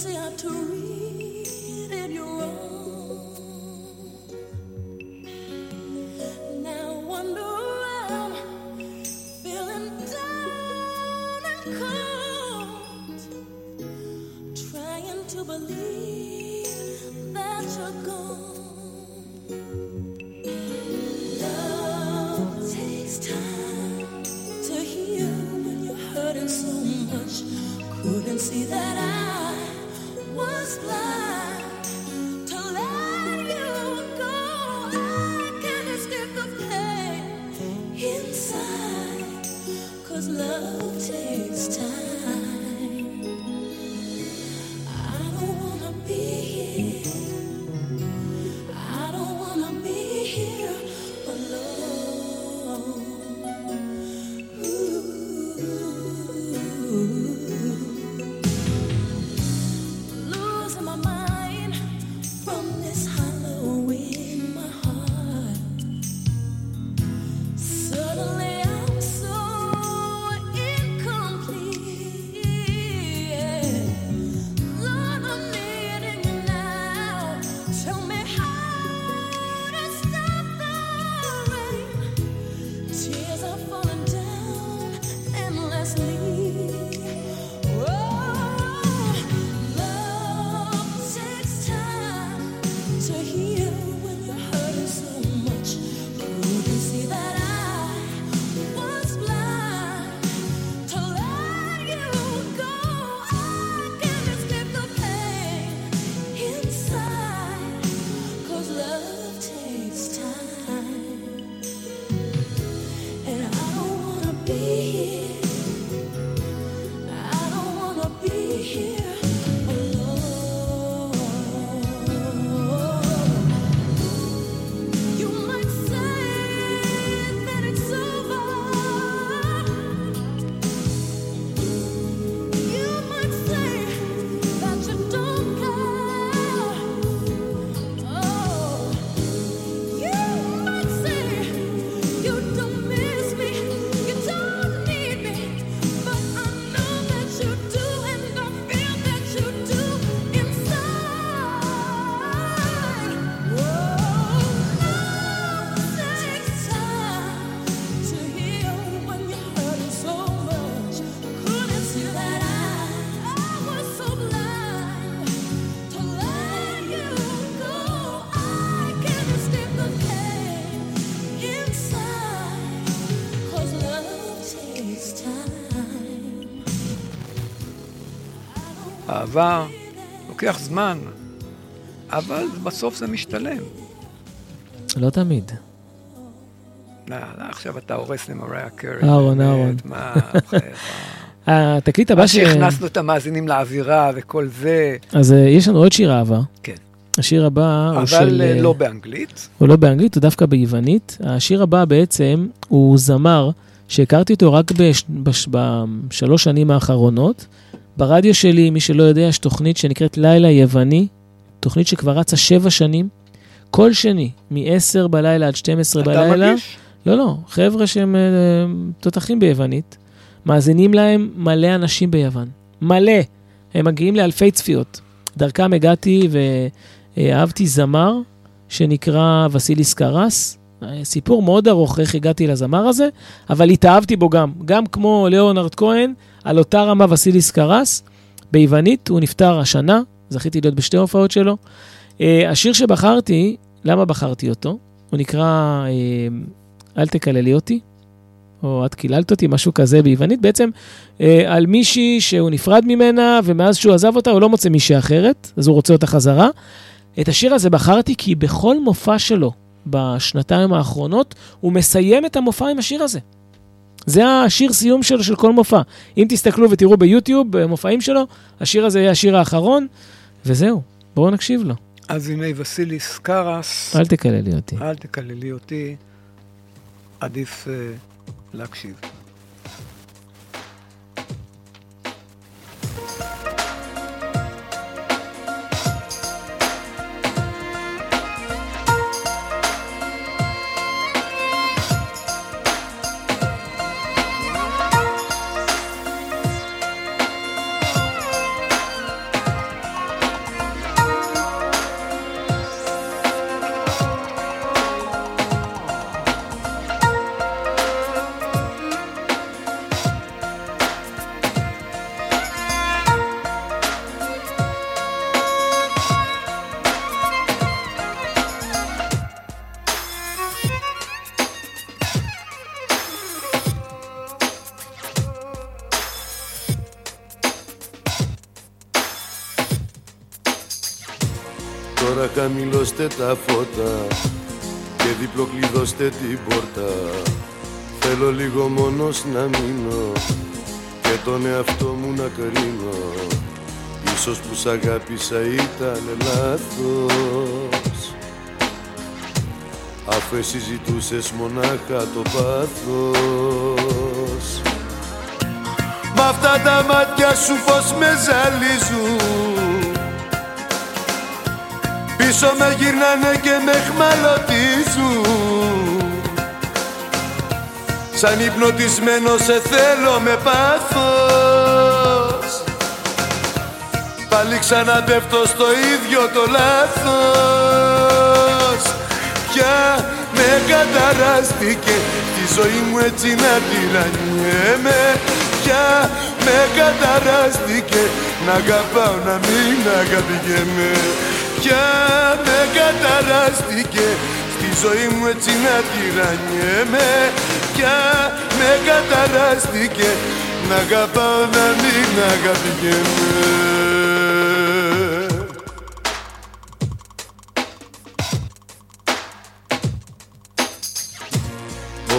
mercy unto אהבה, לוקח זמן, אבל בסוף זה משתלם. לא תמיד. לא, לא, עכשיו אתה הורס למריה קרי. אהרון, אהרון. מה. התקליט הבא ש... שהכנסנו את המאזינים לאווירה וכל זה, אז אה, יש לנו עוד שיר אהבה. כן. השיר הבא הוא של... אבל אה, אה, לא באנגלית. הוא לא באנגלית, הוא דווקא ביוונית. השיר הבא בעצם הוא זמר שהכרתי אותו רק בש... בש... בשלוש שנים האחרונות. ברדיו שלי, מי שלא יודע, יש תוכנית שנקראת לילה יווני, תוכנית שכבר רצה שבע שנים. כל שני, מ-10 בלילה עד 12 אתה בלילה. מגיש? לא, לא, חבר'ה שהם אה, תותחים ביוונית. מאזינים להם מלא אנשים ביוון. מלא. הם מגיעים לאלפי צפיות. דרכם הגעתי ואהבתי זמר שנקרא וסיליס קרס. סיפור מאוד ארוך איך הגעתי לזמר הזה, אבל התאהבתי בו גם. גם כמו ליאונרד כהן, על אותה רמה וסיליס קרס. ביוונית, הוא נפטר השנה, זכיתי להיות בשתי הופעות שלו. אה, השיר שבחרתי, למה בחרתי אותו? הוא נקרא אה, אל תקללי אותי, או את קיללת אותי, משהו כזה ביוונית, בעצם אה, על מישהי שהוא נפרד ממנה, ומאז שהוא עזב אותה הוא לא מוצא מישהי אחרת, אז הוא רוצה אותה חזרה. את השיר הזה בחרתי כי בכל מופע שלו בשנתיים האחרונות, הוא מסיים את המופע עם השיר הזה. זה השיר סיום שלו של כל מופע. אם תסתכלו ותראו ביוטיוב, במופעים שלו, השיר הזה יהיה השיר האחרון, וזהו, בואו נקשיב לו. אז הנה וסיליס קרס, אל תקללי אותי. אל תקללי אותי, עדיף אה, להקשיב. Χαμηλώστε τα φώτα και διπλοκλειδώστε την πόρτα. Θέλω λίγο μόνος να μείνω και τον εαυτό μου να κρίνω. Ίσως που σ' αγάπησα ήταν λάθος. Αφού εσύ ζητούσες μονάχα το πάθος. Μ' αυτά τα μάτια σου πως με ζαλίζουν Πίσω με γυρνάνε και με χμαλωτίζουν. Σαν υπνοτισμένο σε θέλω με πάθος. Πάλι ξαναπέφτω στο ίδιο το λάθος. Πια με καταράστηκε τη ζωή μου έτσι να τυραννιέμαι Πια με καταράστηκε να αγαπάω να μην αγαπηγέμαι Πια με καταράστηκε. Στη ζωή μου έτσι να τυραννιέμαι Πια με καταράστηκε. Να αγαπάω να μην αγαπηγέμαι.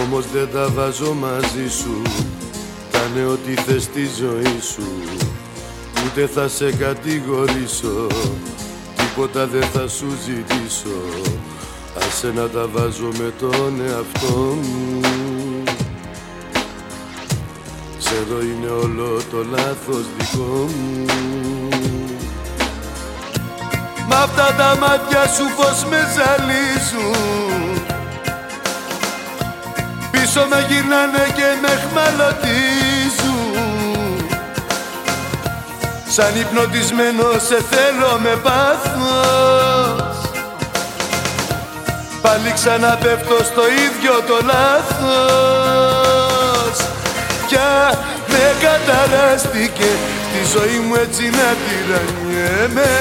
Όμως δεν τα βάζω μαζί σου. Κάνε ό,τι θες στη ζωή σου. Ούτε θα σε κατηγορήσω Τίποτα δεν θα σου ζητήσω. Άσε να τα βάζω με τον εαυτό μου. Ξέρω είναι όλο το λάθος δικό μου. Μ' αυτά τα μάτια σου πως με ζαλίζουν. Πίσω με γυρνάνε και με χμαλωτίζουν Σαν υπνοτισμένος σε θέλω με πάθος. Πάλι ξαναπέφτω στο ίδιο το λάθος. Πια με καταράστηκε τη ζωή μου έτσι να τυραννιέμαι.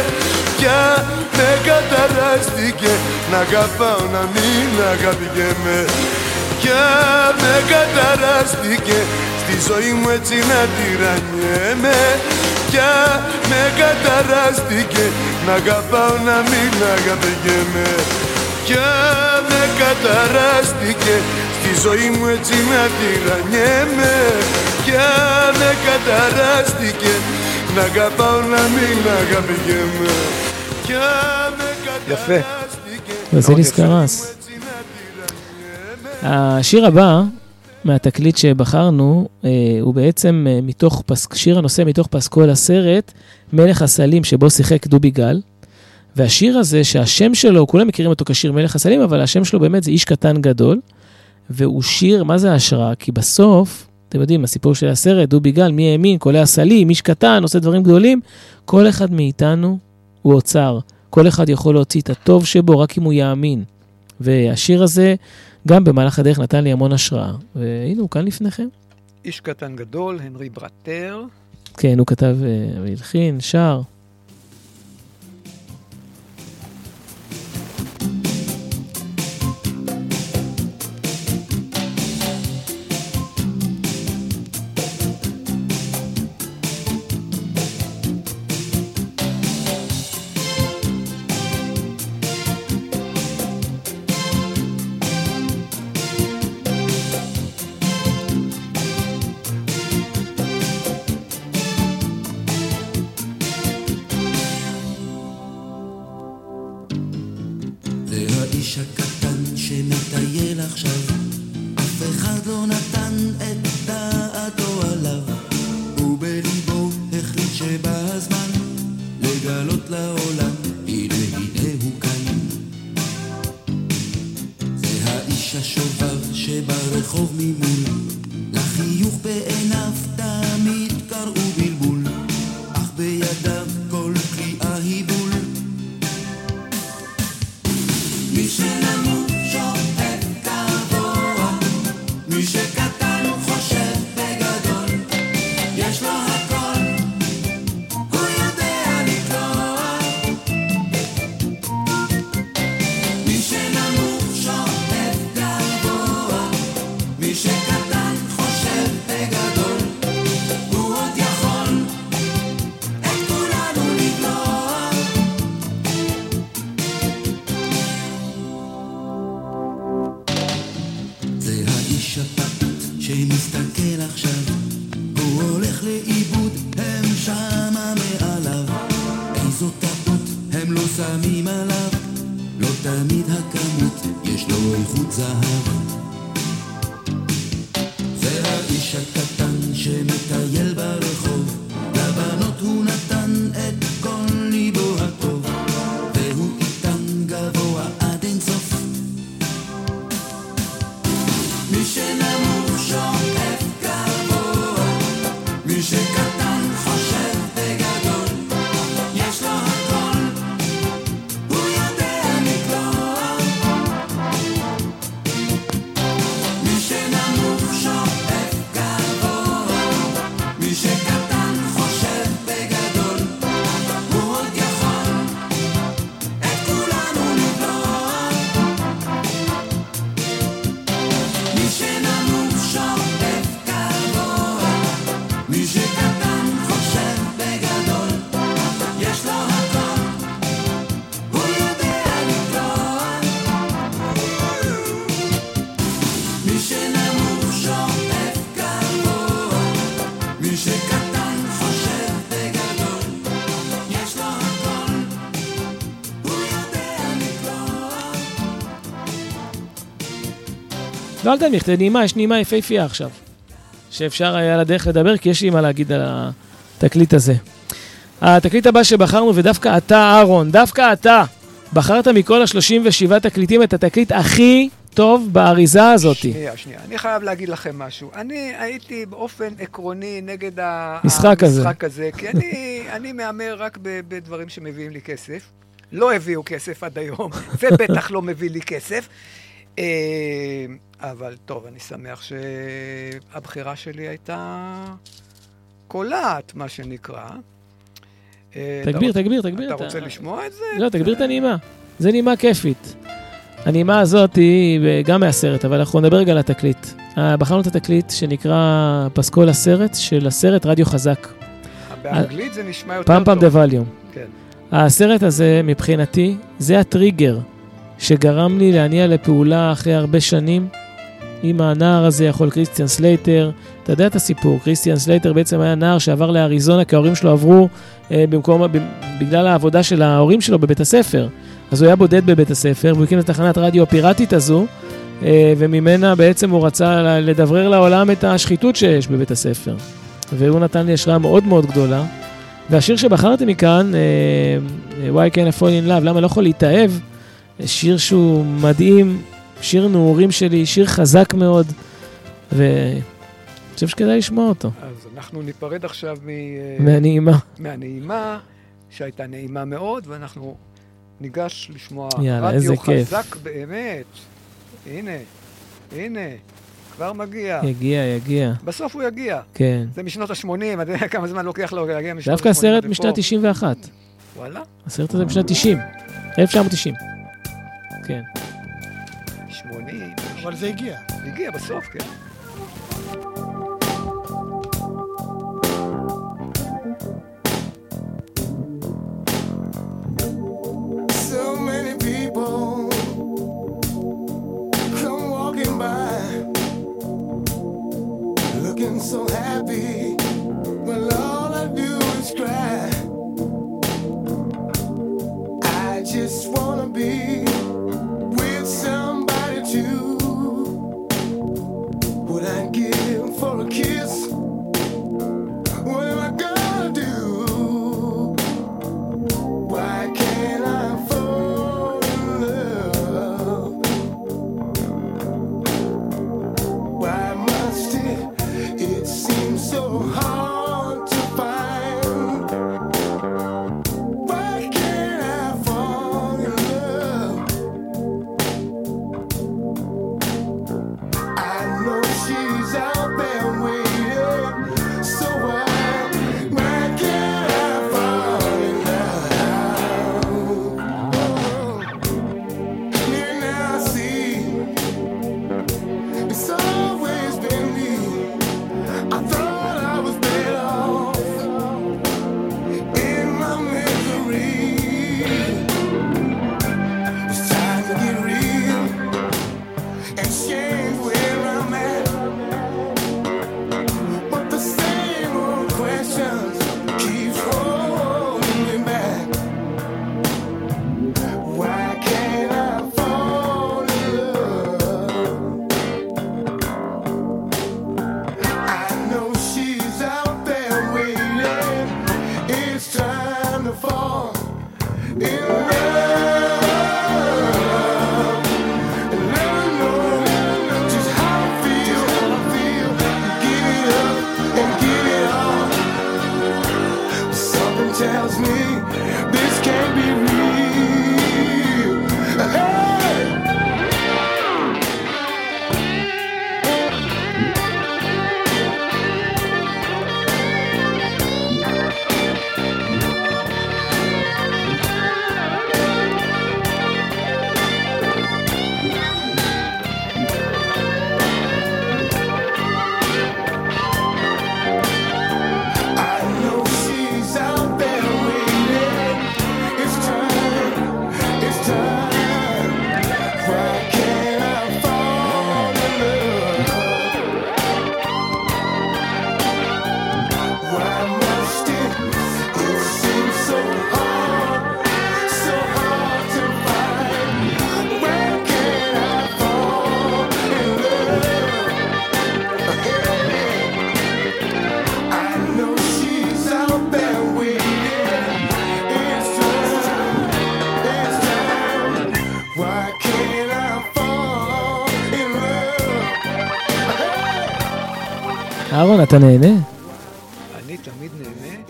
Πια με καταράστηκε να αγαπάω να μην αγαπηγέμαι. Πια με καταράστηκε στη ζωή μου έτσι να τυραννιέμαι πια με καταράστηκε Να αγαπάω να μην αγαπηγέμαι Πια με καταράστηκε Στη ζωή μου έτσι να τυραννιέμαι Πια με καταράστηκε Να αγαπάω να μην αγαπηγέμαι Πια με יפה. וסיליס קרס. השיר הבא, מהתקליט שבחרנו, אה, הוא בעצם אה, מתוך, פס... שיר הנושא מתוך פסקול הסרט, מלך הסלים, שבו שיחק דובי גל. והשיר הזה, שהשם שלו, כולם מכירים אותו כשיר מלך הסלים, אבל השם שלו באמת זה איש קטן גדול. והוא שיר, מה זה השראה? כי בסוף, אתם יודעים, הסיפור של הסרט, דובי גל, מי האמין, קולע הסלים, איש קטן, עושה דברים גדולים, כל אחד מאיתנו הוא אוצר. כל אחד יכול להוציא את הטוב שבו רק אם הוא יאמין. והשיר הזה, גם במהלך הדרך נתן לי המון השראה. והנה, הוא כאן לפניכם. איש קטן גדול, הנרי ברטר. כן, הוא כתב אה, והלחין, שר. האיש הקטן שמטייל עכשיו, אף אחד לא נתן את דעתו עליו, ובליבו החליט שבא הזמן לגלות לעולם, הנה הנה הוא כאן. זה האיש השובב שברחוב ממול, לחיוך בעיניו תמיד לא, אל תנמיך, זה נעימה, יש נעימה יפהפייה עכשיו. שאפשר היה לדרך לדבר, כי יש לי מה להגיד על התקליט הזה. התקליט הבא שבחרנו, ודווקא אתה, אהרון, דווקא אתה, בחרת מכל ה-37 תקליטים את התקליט הכי טוב באריזה הזאת. שנייה, שנייה. אני חייב להגיד לכם משהו. אני הייתי באופן עקרוני נגד ה- משחק הזה. המשחק הזה, כי אני, אני מהמר רק בדברים שמביאים לי כסף. לא הביאו כסף עד היום, ובטח לא מביא לי כסף. אה, אבל טוב, אני שמח שהבחירה שלי הייתה קולעת, מה שנקרא. אה, אתה תגביר, תגביר, תגביר. אתה רוצה לשמוע את זה? לא, תגביר את הנעימה. זה נעימה כיפית. הנעימה הזאת היא גם מהסרט, אבל אנחנו נדבר רגע על התקליט. אה, בחרנו את התקליט שנקרא פסקול הסרט, של הסרט רדיו חזק. באנגלית זה נשמע יותר פעם טוב. פעם דה ווליום. כן. הסרט הזה, מבחינתי, זה הטריגר שגרם לי להניע לפעולה אחרי הרבה שנים עם הנער הזה, יכול קריסטיאן סלייטר. אתה יודע את הסיפור, קריסטיאן סלייטר בעצם היה נער שעבר לאריזונה כי ההורים שלו עברו אה, במקום, בגלל העבודה של ההורים שלו בבית הספר. אז הוא היה בודד בבית הספר, והוא הקים את תחנת רדיו הפיראטית הזו, אה, וממנה בעצם הוא רצה לדברר לעולם את השחיתות שיש בבית הספר. והוא נתן לי השראה מאוד מאוד גדולה. והשיר שבחרתי מכאן, אה, אה, Why Can't I Fall in Love, למה לא יכול להתאהב, שיר שהוא מדהים, שיר נעורים שלי, שיר חזק מאוד, ואני חושב שכדאי לשמוע אותו. אז אנחנו ניפרד עכשיו מ... מהנעימה. מהנעימה, שהייתה נעימה מאוד, ואנחנו ניגש לשמוע יאללה, רדיו איזה כיף. חזק באמת. הנה, הנה, כבר מגיע. יגיע, יגיע. בסוף הוא יגיע. כן. זה משנות ה-80, אתה יודע כמה זמן לוקח לו להגיע משנות ה-80. דווקא הסרט משנת לפה. 91. וואלה? הסרט הזה משנת 90. 1990. כן. 80. אבל זה הגיע. הגיע בסוף, כן. אתה נהנה? אני תמיד נהנה.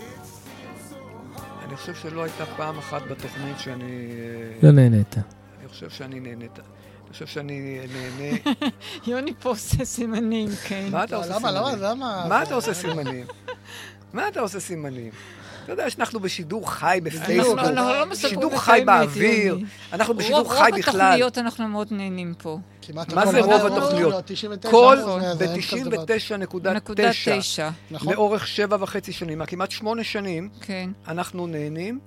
אני חושב שלא הייתה פעם אחת בתוכנית שאני... לא נהנית. אני חושב שאני נהנית. אני חושב שאני נהנה. יוני פה עושה סימנים, כן. מה אתה עושה למה, סימנים? למה, למה? מה אתה עושה סימנים? מה אתה עושה סימנים? אתה יודע שאנחנו בשידור חי בפייסבוק, לא שידור חי באוויר. אנחנו בשידור חי בכלל. רוב התוכניות אנחנו מאוד נהנים פה. מה זה רוב התוכניות? 99 כל אחוז, זה אין כזה דבר. נקודה ב-99.9 תשע. נכון. לאורך שבע וחצי שנים, כמעט שמונה שנים, כן. אנחנו נהנים,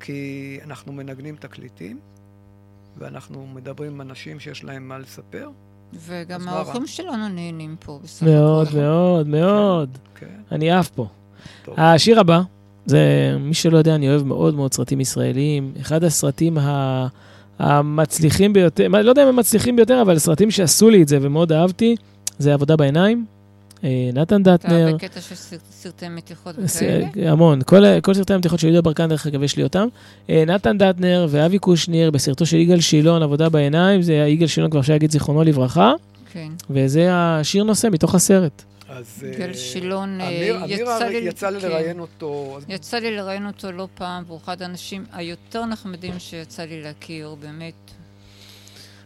כי אנחנו מנגנים תקליטים, ואנחנו מדברים עם אנשים שיש להם מה לספר. וגם? האורחים שלנו נהנים פה בסך מאוד, הכל. מאוד, מאוד. כן. אני עף פה. השיר הבא, זה, מי שלא יודע, אני אוהב מאוד מאוד סרטים ישראליים. אחד הסרטים ה... המצליחים ביותר, לא יודע אם הם מצליחים ביותר, אבל סרטים שעשו לי את זה ומאוד אהבתי, זה עבודה בעיניים. אה, נתן אתה דטנר, בקטע של סרט- סרטי מתיחות ס- וכאלה? המון, כל, כל סרטי המתיחות של יהודה ברקן, דרך אגב, יש לי אותם. אה, נתן דטנר ואבי קושניר בסרטו של יגאל שילון, עבודה בעיניים, זה יגאל שילון כבר אפשר להגיד זיכרונו לברכה, כן. וזה השיר נושא מתוך הסרט. אז גל אה, שילון, אה, אמיר- יצא לי- יצא לי כן. לראיין אותו. אז יצא לי לראיין אותו לא פעם, והוא אחד האנשים היותר נחמדים שיצא לי להכיר, באמת.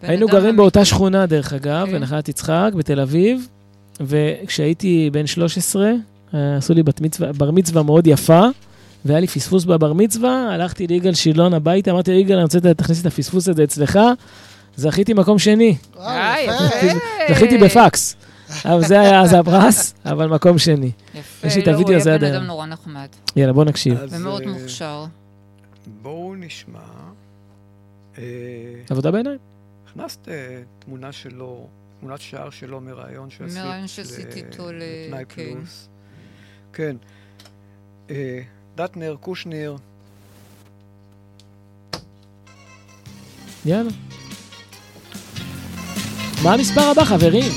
היינו גרים. באותה שכונה, דרך אגב, כן. בנחלת יצחק, בתל אביב, וכשהייתי בן 13, אה, עשו לי בת מצווה, בר מצווה מאוד יפה, והיה לי פספוס בבר מצווה, הלכתי ליגאל שילון הביתה, אמרתי לו, יגאל, אני רוצה להכניס את הפספוס הזה אצלך, זכיתי מקום שני. יפה. זכיתי בפקס. אבל זה היה אז הפרס, אבל מקום שני. יפה, יש לי את הוידאו הזה הוא עד היה בן היום. אדם נורא נחמד. יאללה, בוא נקשיב. ומאוד אה, מוכשר. בואו נשמע. אה, עבודה בעיניים. הכנסת אה, תמונה שלו, תמונת שער שלו מראיון שעשית. מראיון שעשיתי איתו ל- לפנאי כן. פלוס. כן. אה, דטנר, קושניר, יאללה. מה המספר הבא, חברים?